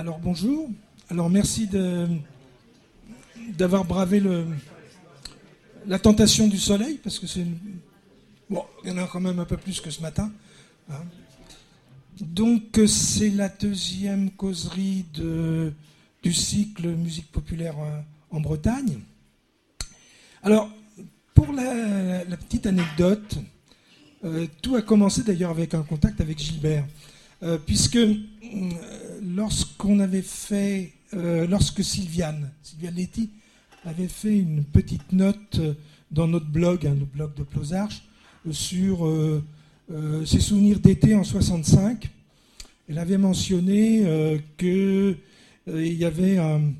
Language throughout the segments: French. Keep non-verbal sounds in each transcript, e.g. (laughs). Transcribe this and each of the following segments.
Alors bonjour. Alors merci d'avoir bravé la tentation du soleil, parce que c'est... Bon, il y en a quand même un peu plus que ce matin. Hein. Donc c'est la deuxième causerie du cycle musique populaire euh, en Bretagne. Alors, pour la, petite anecdote, euh, tout a commencé d'ailleurs avec un contact avec Gilbert, euh, puisque lorsqu'on avait fait, lorsque Sylviane, Sylviane Letty, avait fait une petite note dans notre blog, hein, blog de Plozarche, sur ses souvenirs d'été en 65, elle avait mentionné que euh, il y avait un,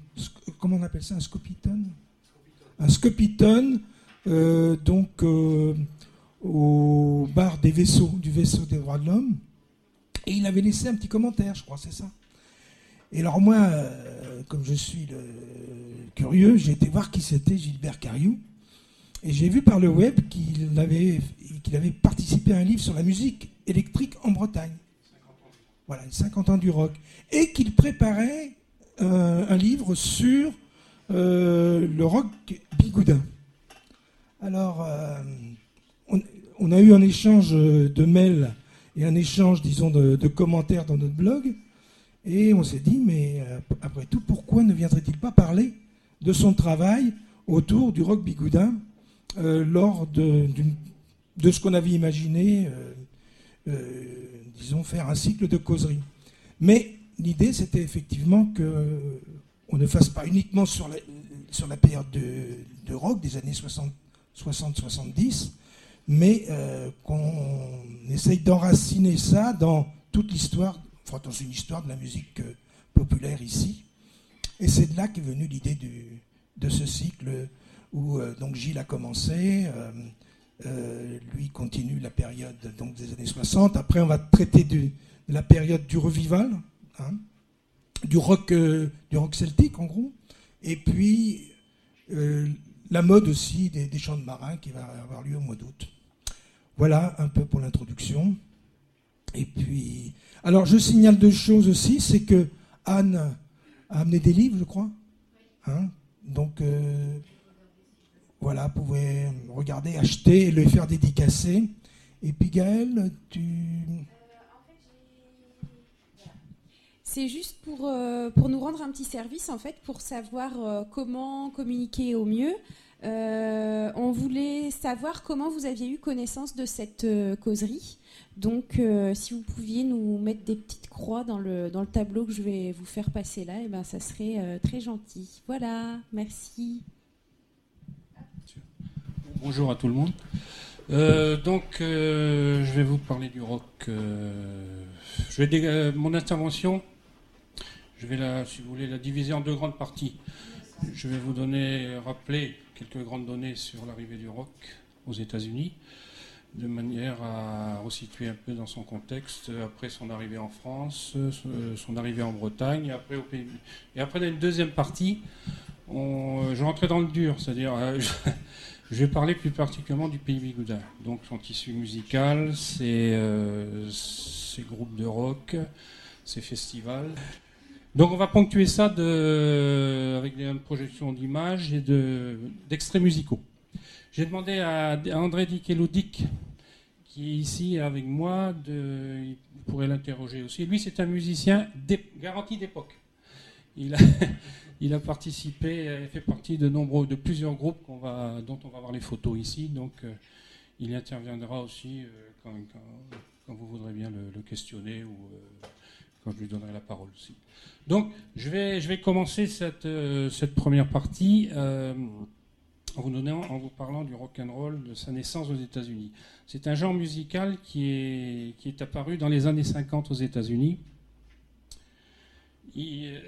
comment on appelle ça, un scopiton Un scopiton, euh, donc euh, au bar des vaisseaux, du vaisseau des droits de l'homme. Et il avait laissé un petit commentaire, je crois, c'est ça. Et alors moi, comme je suis curieux, j'ai été voir qui c'était Gilbert Cariou. Et j'ai vu par le web qu'il avait, avait participé à un livre sur la musique électrique en Bretagne. Voilà, 50 ans du rock. Et qu'il préparait euh, un livre sur euh, le rock bigoudin. Alors, euh, on, a eu un échange de mails et un échange, disons, de, commentaires dans notre blog. Et on s'est dit, mais après tout, pourquoi ne viendrait-il pas parler de son travail autour du rock bigoudin lors de, de, ce qu'on avait imaginé, disons, faire un cycle de causerie. Mais l'idée, c'était effectivement qu'on ne fasse pas uniquement sur la, sur la période de, rock des années 60-70, mais euh, qu'on essaye d'enraciner ça dans toute l'histoire, enfin dans une histoire de la musique euh, populaire ici. Et c'est de là qu'est venue l'idée de ce cycle où euh, donc Gilles a commencé. lui continue la période donc, des années 60. Après, on va traiter de la période du revival, Hein, du, rock, du rock celtique en gros, et puis la mode aussi des, chants de marins qui va avoir lieu au mois d'août. Voilà un peu pour l'introduction. Et puis, alors je signale deux choses aussi, c'est que Anne a amené des livres, je crois. Hein, donc euh, voilà, vous pouvez regarder, acheter et le faire dédicacer. Et puis Gaël, tu... C'est juste pour, euh, pour nous rendre un petit service, en fait, pour savoir euh, comment communiquer au mieux. Euh, on voulait savoir comment vous aviez eu connaissance de cette causerie. Donc, si vous pouviez nous mettre des petites croix dans le, dans le tableau que je vais vous faire passer là, et eh ben, ça serait très gentil. Voilà, merci. Bonjour à tout le monde. donc, je vais vous parler du rock. je vais mon intervention je vais, la, si vous voulez, la diviser en deux grandes parties. Je vais vous donner, rappeler quelques grandes données sur l'arrivée du rock aux États-Unis, de manière à resituer un peu dans son contexte, après son arrivée en France, son arrivée en Bretagne, et après dans une deuxième partie, on, je rentrer dans le dur, c'est-à-dire, euh, je vais parler plus particulièrement du pays bigoudin, donc son tissu musical, euh, ses groupes de rock, ses festivals. Donc on va ponctuer ça avec une projection d'images et d'extraits musicaux. J'ai demandé à, André Dick Elodic, qui est ici avec moi, de, vous pourrez l'interroger aussi. Lui, c'est un musicien garanti d'époque. Il a, (laughs) il a participé, il fait partie de nombreux, de plusieurs groupes dont on va voir les photos ici. Donc, euh, il interviendra aussi euh, quand, vous voudrez bien le, questionner ou euh, quand je lui donnerai la parole aussi. Donc, je vais, commencer cette, euh, première partie euh, en, vous donnant, en vous parlant du rock and roll de sa naissance aux États-Unis. C'est un genre musical qui est, est apparu dans les années 50 aux États-Unis.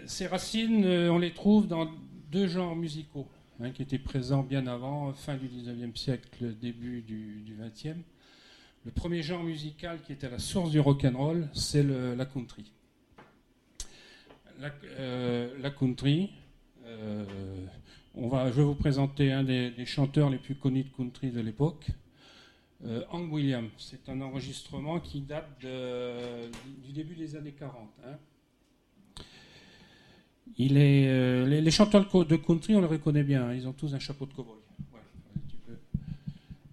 Ses racines, euh, on les trouve dans deux genres musicaux hein, qui étaient présents bien avant, fin du 19e siècle, début du, du 20e. Le premier genre musical qui était à la source du rock and roll, c'est la country la, euh, country. Euh, on va, je vais vous présenter un des, chanteurs les plus connus de country de l'époque. Euh, Hank Williams, c'est un enregistrement qui date du début des années 40. Hein. Les chanteurs de country, on les reconnaît bien. hein, ils ont tous un chapeau de cowboy.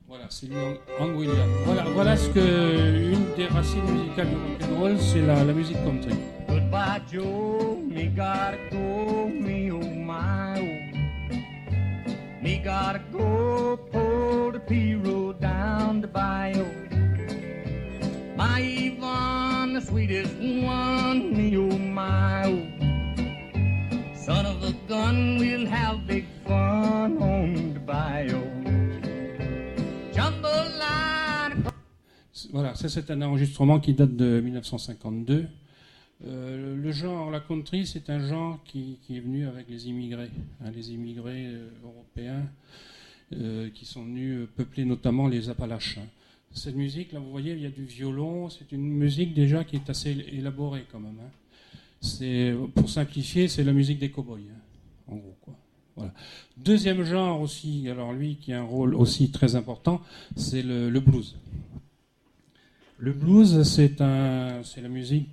Voilà, c'est lui, Hank- Williams. Voilà, voilà ce que une des racines musicales du rock'n'roll, c'est la, la musique country. Goodbye, Joe. Me gotta go. Me oh my oh. Me gotta go. Pull the P road down the bayou. My Yvonne, the sweetest one. Me oh my oh. Son of a gun, we'll have Voilà, ça c'est un enregistrement qui date de 1952. Euh, le genre, la country, c'est un genre qui, est venu avec les immigrés, hein, les immigrés euh, européens euh, qui sont venus peupler notamment les Appalaches. hein. Cette musique, là, vous voyez, il y a du violon, c'est une musique déjà qui est assez élaborée quand même. hein. C'est, pour simplifier, c'est la musique des cow-boys, en gros. Quoi. Voilà. Deuxième genre aussi, alors lui qui a un rôle aussi très important, c'est le blues. Le blues, c'est un, c'est la musique,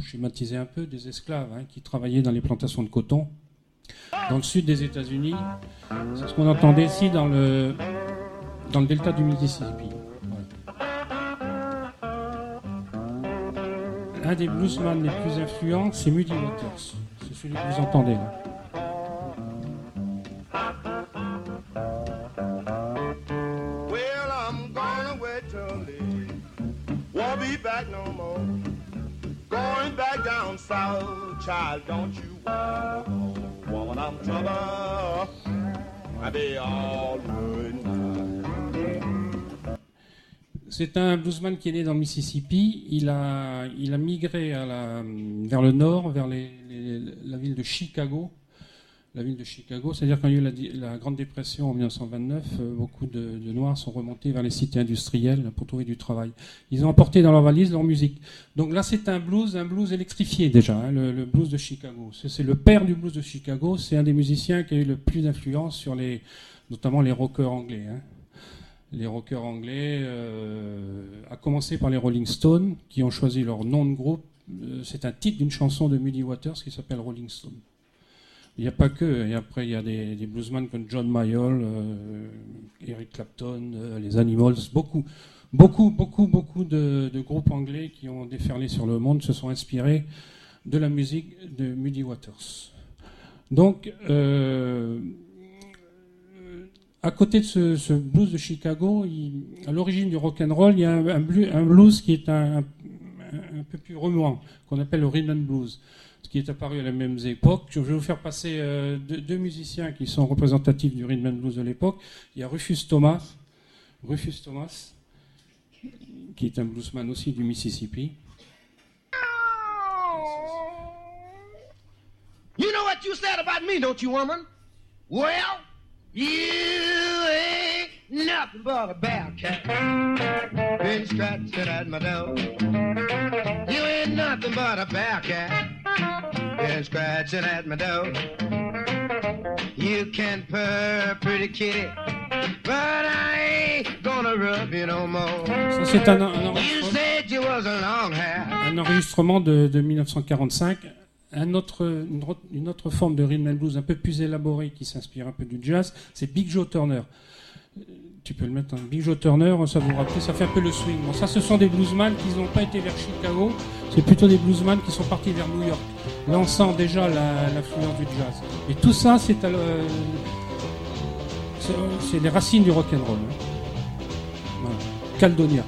schématisée un peu, des esclaves hein, qui travaillaient dans les plantations de coton dans le sud des États-Unis. C'est ce qu'on entendait ici dans le, dans le delta du Mississippi. Un des bluesman les plus influents, c'est Muddy Waters. C'est celui que vous entendez là. C'est un bluesman qui est né dans le Mississippi. Il a, il a migré vers le nord, vers la ville de Chicago. La ville de Chicago, c'est-à-dire quand il y a eu la, Grande Dépression en 1929, euh, beaucoup de, Noirs sont remontés vers les cités industrielles pour trouver du travail. Ils ont emporté dans leur valise leur musique. Donc là, c'est un blues, un blues électrifié déjà, hein, le, blues de Chicago. C'est c'est le père du blues de Chicago. C'est un des musiciens qui a eu le plus d'influence sur les, notamment les rockers anglais. hein les rockers anglais, euh, à commencer par les Rolling Stones, qui ont choisi leur nom de groupe. Euh, c'est un titre d'une chanson de Muddy Waters qui s'appelle Rolling Stone. Il n'y a pas que, et après il y a des, des bluesmen comme John Mayall, euh, Eric Clapton, euh, les Animals, beaucoup, beaucoup, beaucoup, beaucoup de, groupes anglais qui ont déferlé sur le monde se sont inspirés de la musique de Muddy Waters. Donc, euh, à côté de ce, blues de Chicago, à l'origine du rock and roll, il y a un, un blu- un blues qui est un- un peu plus remuant, qu'on appelle le rhythm and blues, ce qui est apparu à la même époque. Je vais vous faire passer euh, deux, musiciens qui sont représentatifs du rhythm and blues de l'époque. Il y a Rufus Thomas, Rufus Thomas, qui est un bluesman aussi du Mississippi. You know what you said about me, don't you, woman? Well, you nothing but a bear cat. Been scratching at my door. You ain't nothing but a bear cat. Been scratching at my door. You can purr, pretty kitty, but I ain't gonna rub you no more. Ça, c'est un, un You enregistrement. said you was a long hair. un enregistrement de, de 1945, un autre, une, autre- une autre forme de rhythm and blues un peu plus élaborée qui s'inspire un peu du jazz, c'est Big Joe Turner. Euh, Tu peux le mettre. Big Joe Turner, ça vous rappelle, ça fait un peu le swing. Bon, ça, ce sont des bluesman qui n'ont pas été vers Chicago, c'est plutôt des bluesman qui sont partis vers New York. Sent déjà la- l'influence du jazz. Et tout ça, c'est c'est les racines du rock and roll. hein. Voilà. Caldonia.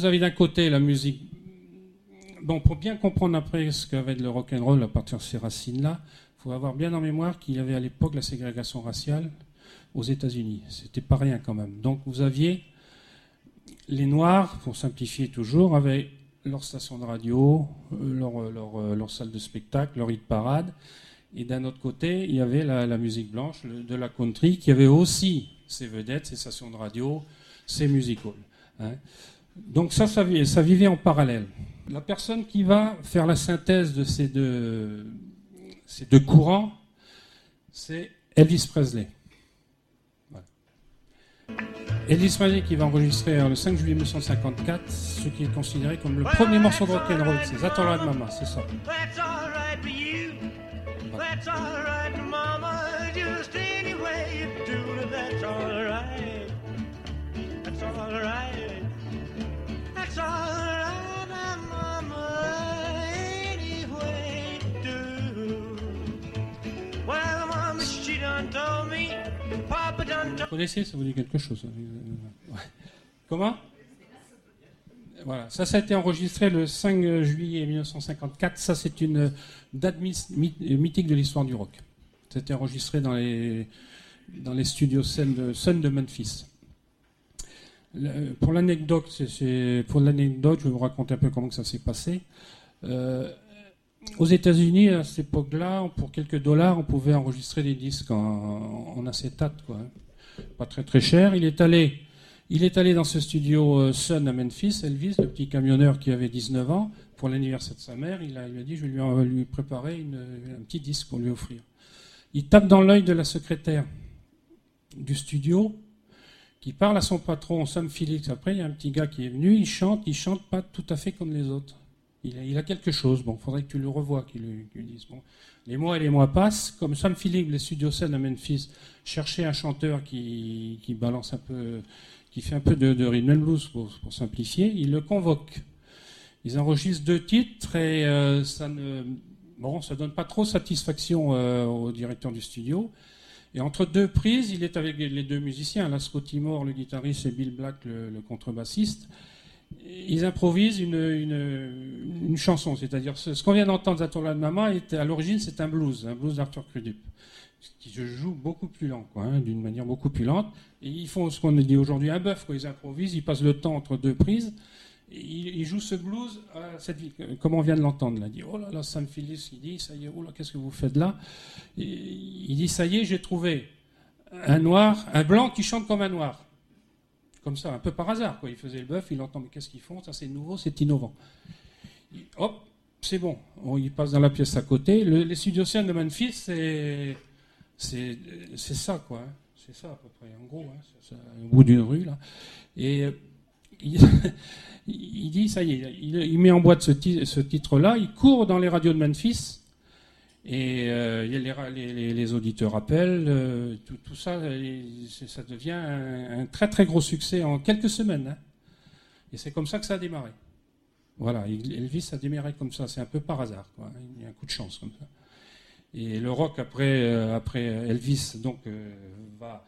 Vous avez d'un côté la musique. Bon, pour bien comprendre après ce qu'avait le rock and roll à partir de ces racines-là, il faut avoir bien en mémoire qu'il y avait à l'époque la ségrégation raciale aux États-Unis. C'était pas rien quand même. Donc vous aviez les Noirs, pour simplifier toujours, avaient leur station de radio, euh, leur, leur, euh, leur salle de spectacle, leur hit parade, Et d'un autre côté, il y avait la, musique blanche, de la country, qui avait aussi ses vedettes, ses stations de radio, ses music halls. hein. Donc ça, ça, vi- ça vivait en parallèle. La personne qui va faire la synthèse de ces deux, ces deux courants, c'est Elvis Presley. Voilà. Elvis Presley qui va enregistrer euh, le 5 juillet 1954 ce qui est considéré comme le premier morceau de rock'n'roll, c'est Attends de Mama, c'est ça. That's connaissez, ça vous dit quelque chose hein. Comment? Voilà, ça, ça a été enregistré le 5 juillet 1954. Ça, c'est une date my- my- mythique de l'histoire du rock. C'était enregistré dans les, dans les studios Sun de, Memphis. Pour l'anecdote, je vais vous raconter un peu comment ça s'est passé. Euh, aux États-Unis, à cette époque-là, pour quelques dollars, on pouvait enregistrer des disques en, en acétate, quoi. Pas très très cher. Il est allé, dans ce studio euh, Sun à Memphis, Elvis, le petit camionneur qui avait 19 ans, pour l'anniversaire de sa mère. Il a, a dit, je vais lui, préparer un petit disque pour lui offrir. Il tape dans l'œil de la secrétaire du studio, qui parle à son patron, Sam Phillips. Après, il y a un petit gars qui est venu, il chante, il chante pas tout à fait comme les autres. Il a, quelque chose. Bon, faudrait que tu le revoies, qu'il lui dise. Bon, les mois et les mois passent. Comme Sam Phillips, les studios scènes à Memphis cherchaient un chanteur qui, balance un peu, qui fait un peu de, rhythm and blues pour, simplifier, ils le convoquent. Ils enregistrent deux titres et euh, ça ne, donne pas trop satisfaction euh, au directeur du studio. Et entre deux prises, il est avec les deux musiciens, là, Scotty Moore, le guitariste, et Bill Black, le contrebassiste. Ils improvisent une, une, chanson, c'est-à-dire ce, qu'on vient d'entendre, Zatola de Mama, était, à l'origine, c'est un blues, un blues d'Arthur Crudup, qui se joue beaucoup plus lent, hein, d'une manière beaucoup plus lente. Et ils font ce qu'on dit aujourd'hui un bœuf. Ils improvisent, ils passent le temps entre deux prises. Et ils, ils jouent ce blues, à cette, comme on vient de l'entendre. Là, il dit, oh là là, Sam Phillips, il dit, ça y est, oh là, qu'est-ce que vous faites là? Il dit, ça y est, j'ai trouvé un noir, un blanc qui chante comme un noir. Comme ça, un peu par hasard, quoi. Il faisait le bœuf, il entend, mais qu'est-ce qu'ils font? Ça, c'est nouveau, c'est innovant. Hop, c'est bon. On, il passe dans la pièce à côté. Le- les studios de Memphis, c'est, ça, quoi. hein. C'est ça, à peu près, en gros. hein. Au bout d'une rue, là. Et euh, il, (laughs) dit, ça y est, il, met en boîte ce, ce titre-là, il court dans les radios de Memphis, et euh, les, les- auditeurs appellent, euh, tout, ça, ça devient un, très très gros succès en quelques semaines. hein. Et c'est comme ça que ça a démarré. Voilà, il- Elvis a démarré comme ça, c'est un peu par hasard, quoi. il y a un coup de chance comme ça. Et le rock après, euh, Elvis donc va,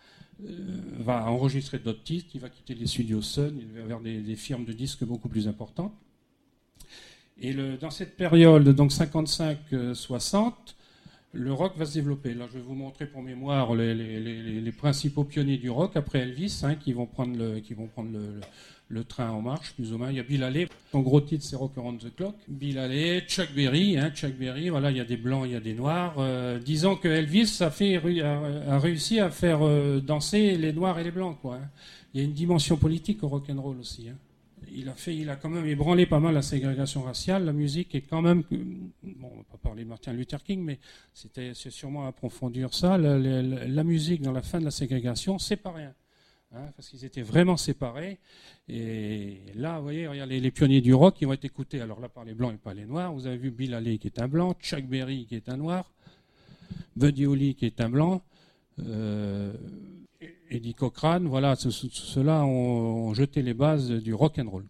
enregistrer d'autres titres, il va quitter les studios Sun, il va vers des firmes de disques beaucoup plus importantes. Et dans cette période, donc 55-60, le rock va se développer. Là, je vais vous montrer pour mémoire les, principaux pionniers du rock après Elvis, hein, qui vont prendre, le, qui vont prendre le, train en marche, plus ou moins. Il y a Bill Haley, son gros titre c'est Rock Around the Clock. Bill Haley, Chuck Berry, hein, Chuck Berry, voilà, il y a des blancs, il y a des noirs. Euh, disons que Elvis a, fait, a, réussi à faire euh, danser les noirs et les blancs, hein. Il y a une dimension politique au rock and roll aussi. Il a fait, il a quand même ébranlé pas mal la ségrégation raciale. La musique est quand même, bon, on va pas parler de Martin Luther King, mais c'était, c'est sûrement approfondir ça. La, musique dans la fin de la ségrégation, c'est pas rien, hein, parce qu'ils étaient vraiment séparés. Et là, vous voyez, regardez, les, les pionniers du rock, ils vont être écoutés. Alors là, par les blancs et pas les noirs. Vous avez vu Bill Haley qui est un blanc, Chuck Berry qui est un noir, Buddy Holly qui est un blanc. euh, Eddie Cochrane, voilà, ce- ce- ceux-là ont, jeté les bases du rock and roll.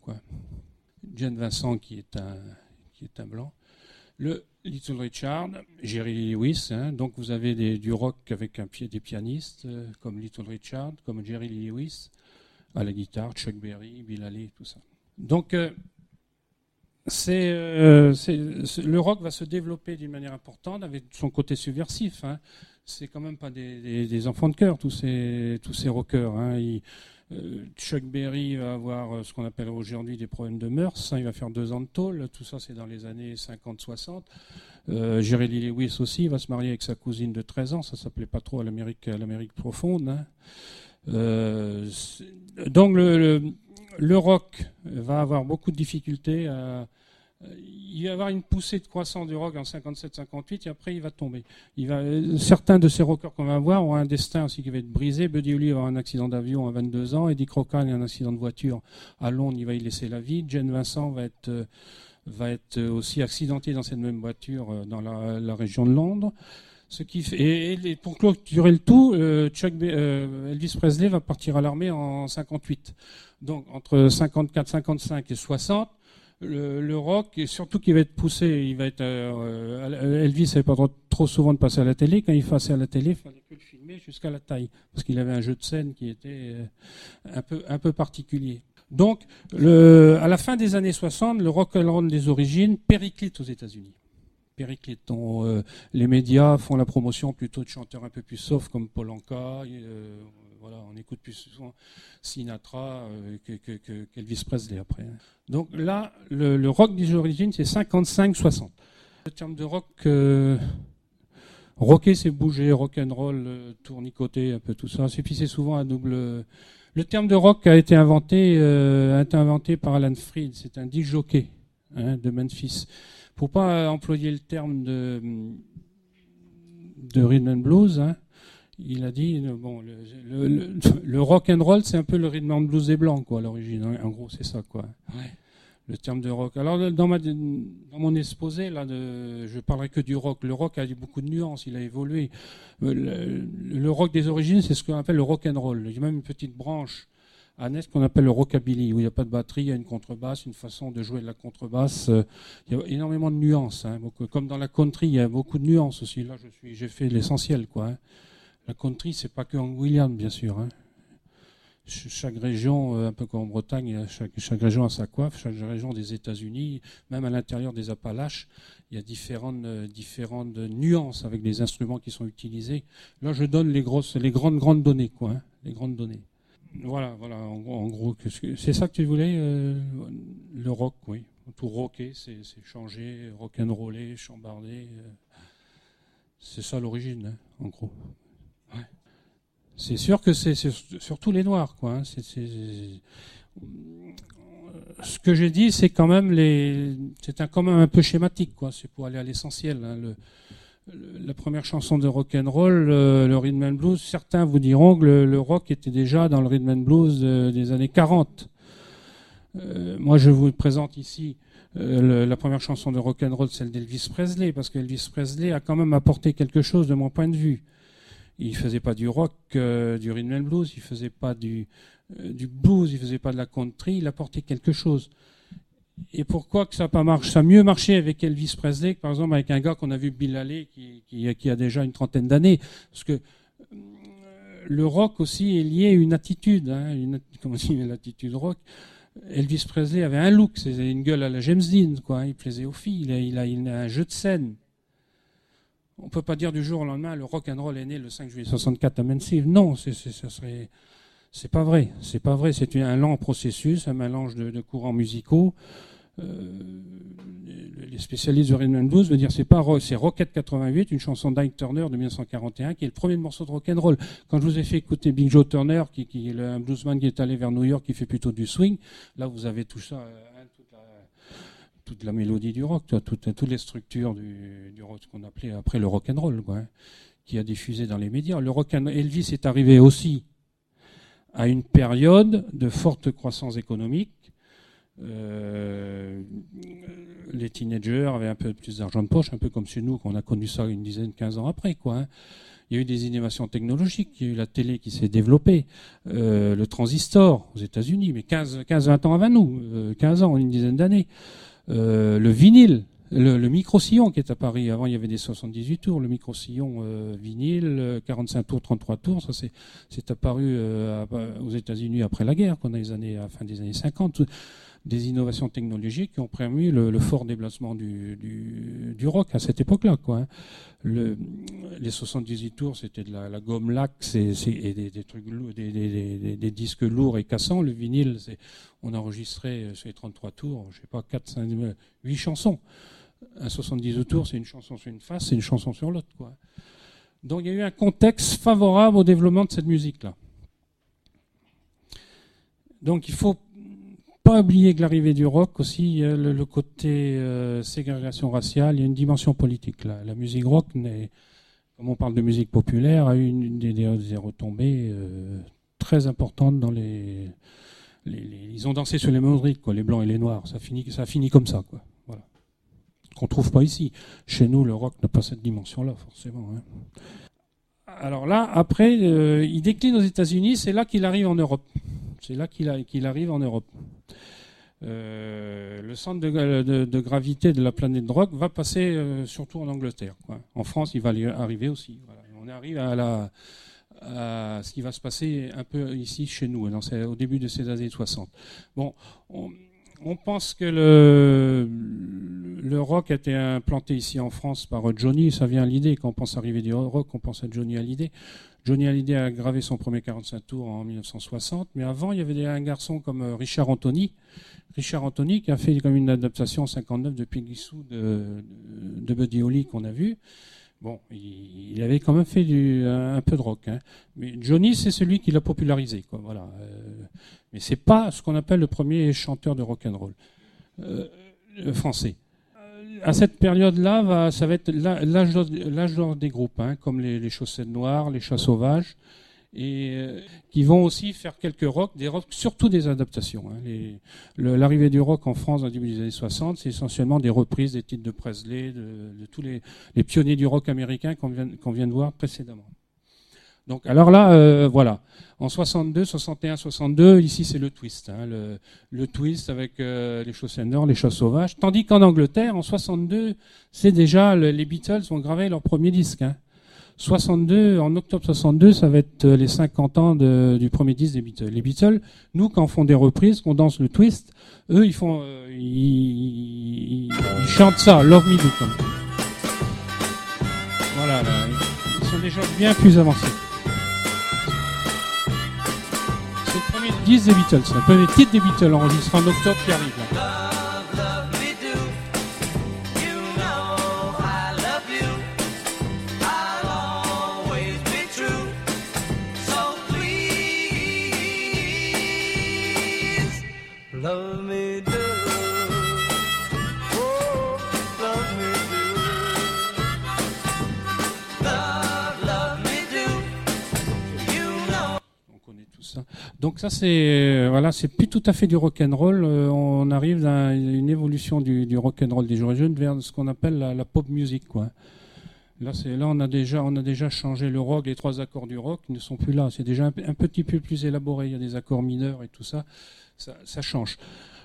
Jane Vincent qui est un, qui est un blanc. Le Little Richard, Jerry Lewis, hein, donc vous avez du rock avec un pied des pianistes euh, comme Little Richard, comme Jerry Lewis, à la guitare, Chuck Berry, Bill Haley, tout ça. Donc euh, euh, c'est- le rock va se développer d'une manière importante avec son côté subversif. hein c'est quand même pas des, enfants de cœur, tous ces, tous ces rockers. hein. Euh, Chuck Berry va avoir euh, ce qu'on appelle aujourd'hui des problèmes de mœurs. hein, il va faire deux ans de tôle. Tout ça, c'est dans les années 50-60. Euh, Jerry Lewis aussi va se marier avec sa cousine de 13 ans. Ça s'appelait pas trop à l'Amérique, profonde. hein. Euh, donc le, le rock va avoir beaucoup de difficultés à, il va y avoir une poussée de croissance du rock en 57-58 et après il va tomber. Euh, certains de ces rockers qu'on va voir ont un destin aussi qui va être brisé. Buddy Holly va avoir un accident d'avion à 22 ans, Eddie Crocan a un accident de voiture à Londres, il va y laisser la vie. Jane Vincent va être, euh, euh, aussi accidenté dans cette même voiture euh, dans la, région de Londres. Et, pour clôturer le tout, euh, Chuck, euh, Elvis Presley va partir à l'armée en 58. Donc entre 54, 55 et 60, le, rock, et surtout qui va être poussé, il va être. euh, Elvis n'avait pas trop souvent de passer à la télé. Quand il passait à la télé, il fallait que le filmer jusqu'à la taille, parce qu'il avait un jeu de scène qui était euh, un peu un peu particulier. Donc, à la fin des années 60, le rock and roll des origines périclite aux États-Unis. Périclite. dont, euh, les médias font la promotion plutôt de chanteurs un peu plus soft comme Paul Anka. euh, on écoute plus souvent Sinatra euh, que, que, que- qu'Elvis Presley après. hein. Donc là, le, rock des origines, c'est 55-60. Le terme de rock, euh, rocker, c'est bouger, rock and roll, euh, tournicoter, un peu tout ça. C'est souvent un double. Le terme de rock a été inventé, euh, par Alan Freed. C'est un disc jockey hein, de Memphis. Pour pas employer le terme de de rhythm and blues, hein, il a dit euh, bon le, le, le, le rock and roll c'est un peu le rhythm and blues des blancs quoi à l'origine. hein. En gros c'est ça quoi. Le terme de rock. Alors dans, ma, dans mon exposé là, de, je parlerai que du rock. Le rock a eu beaucoup de nuances, il a évolué. Euh, Le, le rock des origines, c'est ce qu'on appelle le rock and roll. Il y a même une petite branche annexe qu'on appelle le rockabilly, où il n'y a pas de batterie, il y a une contrebasse, une façon de jouer de la contrebasse. Euh, Il y a énormément de nuances. hein. Comme dans la country, il y a beaucoup de nuances aussi. Là, je suis, j'ai fait l'essentiel, quoi. hein. La country, c'est pas que en bien sûr. hein. Ch- Chaque région, euh, un peu comme en Bretagne, chaque, région a sa coiffe. Chaque région des États-Unis, même à l'intérieur des Appalaches, il y a différentes, euh, nuances avec les instruments qui sont utilisés. Là, je donne les grosses, les grandes, grandes données, quoi. hein, les grandes données. Voilà, voilà. En gros, en gros, c'est ça que tu voulais, euh, le rock, oui. Tout rocker, c'est changer, rock'n'roller, chambarder. c'est ça l'origine, hein, en gros. C'est sûr que c'est surtout les noirs, quoi. hein. Ce que j'ai dit, c'est quand même les, c'est un quand même un peu schématique, quoi. C'est pour aller à l'essentiel. hein. La première chanson de rock and roll, euh, le rhythm and blues, certains vous diront que le, rock était déjà dans le rhythm and blues euh, des années 40. Euh, moi, je vous présente ici la première chanson de rock and roll, celle d'Elvis Presley, parce qu'Elvis Presley a quand même apporté quelque chose de mon point de vue. Il faisait pas du rock, euh, du rhythm and blues, il faisait pas du, euh, du blues, il faisait pas de la country, il apportait quelque chose. Et pourquoi que ça pas marché Ça a mieux marché avec Elvis Presley que par exemple avec un gars qu'on a vu Bill Haley qui, a déjà une trentaine d'années? Parce que euh, le rock aussi est lié à une attitude, hein, une, comment l'attitude rock. Elvis Presley avait un look, c'était une gueule à la James Dean, quoi. Il plaisait aux filles, il a un jeu de scène. On peut pas dire du jour au lendemain le rock and roll est né le 5 juillet 64 à Mansfield. Non, c'est, ça serait, c'est pas vrai. C'est pas vrai. C'est un lent processus, un mélange de, courants musicaux. Euh, les spécialistes de rhythm and blues veulent dire c'est pas c'est Rocket 88, une chanson d'Ike Turner de 1941 qui est le premier morceau de rock and roll. Quand je vous ai fait écouter Big Joe Turner, qui, est le- un bluesman qui est allé vers New York, qui fait plutôt du swing, là vous avez tout ça, euh, hein, toute, la, toute la mélodie du rock, toutes, les structures du, rock ce qu'on appelait après le rock and roll, quoi, hein, qui a diffusé dans les médias. Le rock and Elvis est arrivé aussi à une période de forte croissance économique. Euh, les teenagers avaient un peu plus d'argent de poche, un peu comme chez nous, qu'on a connu ça une dizaine, quinze ans après. Quoi, hein. Il y a eu des innovations technologiques, il y a eu la télé qui s'est développée, euh, le transistor aux États-Unis, mais 15-20 ans avant nous, euh, 15 ans, une dizaine d'années. Euh, le vinyle, le, le micro-sillon qui est à Paris. Avant, il y avait des 78 tours. Le micro-sillon euh, vinyle, euh, 45 tours, 33 tours, ça c'est, apparu euh, aux États-Unis après la guerre, qu'on a les années, à la fin des années 50. Des innovations technologiques qui ont permis le, fort déplacement du, du, rock à cette époque-là. Hein. le, les 78 tours, c'était de la, gomme lax et, des, trucs des, disques lourds et cassants. Le vinyle, on enregistrait sur les 33 tours, je sais pas, 4, 5, 8 chansons. Un 78 tours, c'est une chanson sur une face, c'est une chanson sur l'autre. Donc il y a eu un contexte favorable au développement de cette musique-là. Donc il faut pas oublier que l'arrivée du rock aussi, le, le côté euh, ségrégation raciale, il y a une dimension politique. La musique rock, comme on parle de musique populaire, a eu une, des, retombées euh, très importantes dans les, Ils ont dansé sur les mosaïques, quoi, les blancs et les noirs. Ça finit, ça comme ça, quoi. Voilà. Qu'on trouve pas ici. Chez nous, le rock n'a pas cette dimension-là, forcément. Hein. Alors là, après, euh, il décline aux États-Unis, c'est là qu'il arrive en Europe. C'est là qu'il qu arrive en Europe. Euh, le centre de, gravité de la planète rock va passer euh, surtout en Angleterre. En France, il va arriver aussi. On arrive à, ce qui va se passer un peu ici chez nous, au début de ces années 60. Bon, on, on pense que le, rock a été implanté ici en France par Johnny, ça vient à l'idée. Quand on pense arriver du rock, on pense à Johnny Hallyday. Johnny Hallyday a gravé son premier 45 tours en 1960, mais avant, il y avait un garçon comme euh, Richard Anthony. Richard Anthony qui a fait comme une adaptation en 59 de Peggy de, de Buddy Holly qu'on a vu. Bon, il, il, avait quand même fait du, un, un peu de rock. Hein. Mais Johnny, c'est celui qui l'a popularisé. Quoi, voilà. Euh, mais c'est pas ce qu'on appelle le premier chanteur de rock and roll euh, français. Euh, à cette période-là, ça va être l'âge d'or des groupes, hein, comme les, les, chaussettes noires, les chats sauvages, et euh, qui vont aussi faire quelques rocks, des rocks, surtout des adaptations. Hein. L'arrivée du rock en France au début des années 60, c'est essentiellement des reprises des titres de Presley, de, de tous les, les, pionniers du rock américain qu'on vient, qu vient de voir précédemment. Donc, alors là, euh, voilà. En 62, 61, 62, ici c'est le twist. Hein, le, le, twist avec euh, les chaussettes nord, les chats sauvages. Tandis qu'en Angleterre, en 62, c'est déjà le, les Beatles ont gravé leur premier disque. Hein. 62, en octobre 62, ça va être les 50 ans du premier disque des Beatles. Les Beatles, nous, quand on font des reprises, qu'on danse le twist, eux, ils font, euh, ils, chantent ça, Love Me Do. Voilà, là, ils sont déjà bien plus avancés. C'est le premier disque des Beatles, le premier titre des Beatles enregistré en octobre qui arrive. Là. Donc ça c'est voilà, c'est plus tout à fait du rock and roll. Euh, on arrive à une évolution du, rock and roll des jeunes vers ce qu'on appelle la, pop music quoi. Là c'est là on a déjà on a déjà changé le rock, les trois accords du rock ne sont plus là. C'est déjà un, petit peu plus élaboré. Il y a des accords mineurs et tout. Ça, ça change.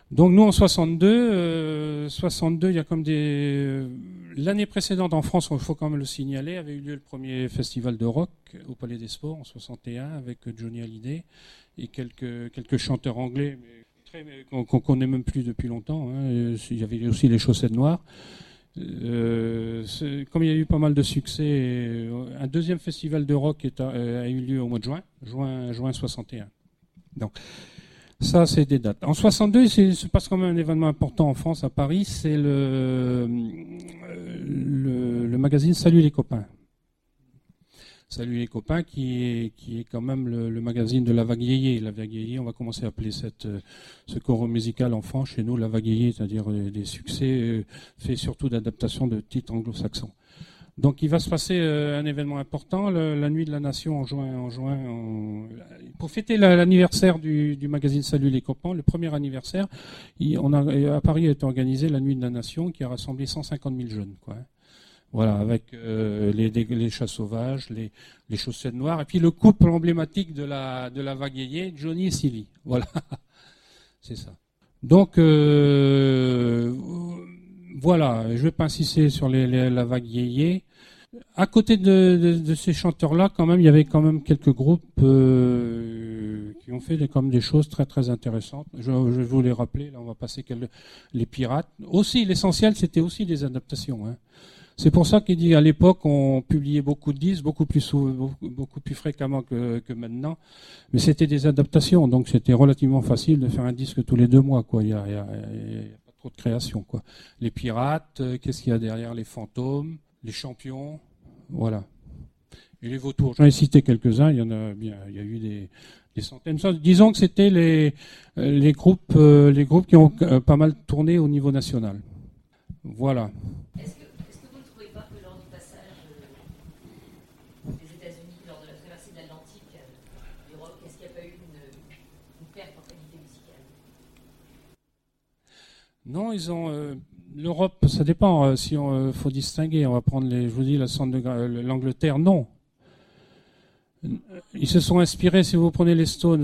Donc nous en 62, euh, 62, il y a comme des euh, l'année précédente en France, il faut quand même le signaler, avait eu lieu le premier festival de rock au Palais des Sports en 61 avec Johnny Hallyday et quelques, quelques chanteurs anglais qu'on qu connaît même plus depuis longtemps. Hein. Il y avait aussi les chaussettes noires. Euh, comme il y a eu pas mal de succès, euh, un deuxième festival de rock a, euh, a, eu lieu au mois de juin, juin, juin 61. Donc, ça, c'est des dates. En 62, il se passe quand même un événement important en France, à Paris, c'est le, le, magazine Salut les copains. Salut les copains, qui est, qui est quand même le, magazine de la yéyé. La on va commencer à appeler cette, ce corps musical en France chez nous la yéyé, c'est-à-dire des succès euh, faits surtout d'adaptation de titres anglo-saxons. Donc il va se passer euh, un événement important, le, la nuit de la nation en juin. En juin pour fêter l'anniversaire du, magazine Salut les copains, le premier anniversaire, il, on a, à Paris a été organisé la nuit de la nation qui a rassemblé 150 000 jeunes. Quoi. Voilà, avec euh, les, les, chats sauvages, les, chaussettes noires, et puis le couple emblématique de la, de la vague yéyé, Johnny et Sylvie. Voilà, (laughs) c'est ça. Donc, euh, voilà, je ne vais pas insister sur les, la vague. À côté de, ces chanteurs-là, quand même, il y avait quand même quelques groupes euh, qui ont fait des, choses très très intéressantes. Je, vous les rappeler. Là, on va passer quelques, les pirates. Aussi, l'essentiel, c'était aussi des adaptations. Hein. C'est pour ça qu'il dit à l'époque, on publiait beaucoup de disques, beaucoup plus, fréquemment que, maintenant. Mais c'était des adaptations, donc c'était relativement facile de faire un disque tous les deux mois. Quoi. Il y a, a pas trop de création. Quoi. Les pirates, euh, qu'est-ce qu'il y a derrière? Les fantômes, les champions, voilà. Et les vautours. J'en ai cité quelques-uns. Il y en a bien. Il y a eu des, des centaines. Disons que c'était les, euh, les groupes, euh, les groupes qui ont euh, pas mal tourné au niveau national. Voilà. Est-ce que, vous ne trouvez pas que lors du passage des États-Unis, lors de la traversée de l'Atlantique, rock, est-ce qu'il n'y a pas eu une, une perte en qualité musicale? Non, ils ont euh, l'Europe. Ça dépend. euh, si on euh, faut distinguer, on va prendre les. Je vous dis euh, l'Angleterre. Non. Ils se sont inspirés. Si vous prenez les Stones,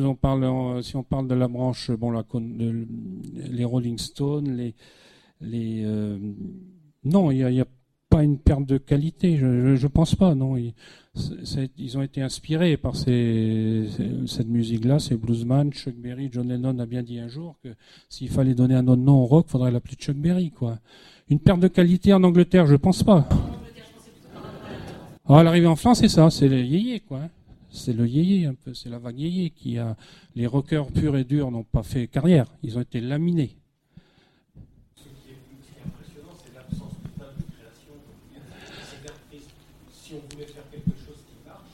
si on parle de la branche, bon, les Rolling Stones, les, non, il y a, y a pas une perte de qualité. Je, je, pense pas. Non, ils, ont été inspirés par cette musique-là. Ces bluesman, Chuck Berry, John Lennon a bien dit un jour que s'il fallait donner un autre nom au rock, faudrait l'appeler Chuck Berry, quoi. Une perte de qualité en Angleterre, je pense pas. Ah, l'arrivée en France, c'est ça, c'est le yéyé, quoi. hein. C'est le yéyé, un peu. C'est la vague yéyé qui a. Les rockers purs et durs n'ont pas fait carrière. Ils ont été laminés. Ce qui est, ce qui est impressionnant, c'est l'absence totale de création. C'est l'artiste. Si on voulait faire quelque chose qui marche,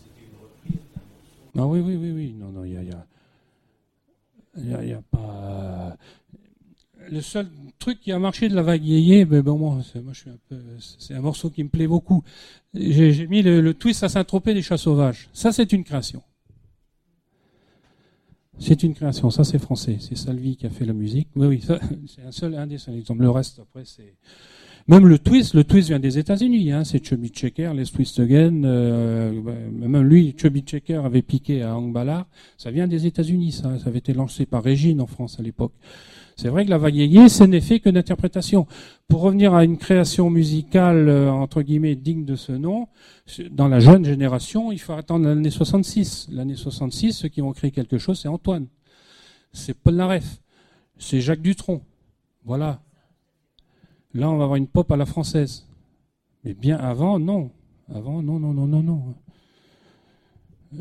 c'était une reprise d'un morceau. Ah oui, oui, oui, oui. Non, non, il y a, y a- a- pas. Le seul truc qui a marché de la vague yéyé, moi, c'est- un peu, c'est un morceau qui me plaît beaucoup. J'ai mis le, twist à Saint-Tropez des chats sauvages. Ça, c'est une création. C'est une création. Ça, c'est français. C'est Salvi qui a fait la musique. Oui, oui, (laughs) c'est un seul, un des seuls exemples. Le reste, après, c'est. Même le twist, le twist vient des États-Unis. Hein. C'est Chubby Checker, Les Twist Again. Euh, ben, même lui, Chubby Checker avait piqué à Hank Ballard. Ça vient des États-Unis. Ça, ça avait été lancé par Régine en France à l'époque. C'est vrai que la yéyé, ce n'est fait que d'interprétation. Pour revenir à une création musicale, euh, entre guillemets, digne de ce nom, dans la jeune génération, il faut attendre l'année 66. L'année 66, ceux qui vont créer quelque chose, c'est Antoine. C'est Paul Naref. C'est Jacques Dutronc. Voilà. Là, on va avoir une pop à la française. Mais bien avant, non. Avant, non, non, non, non, non.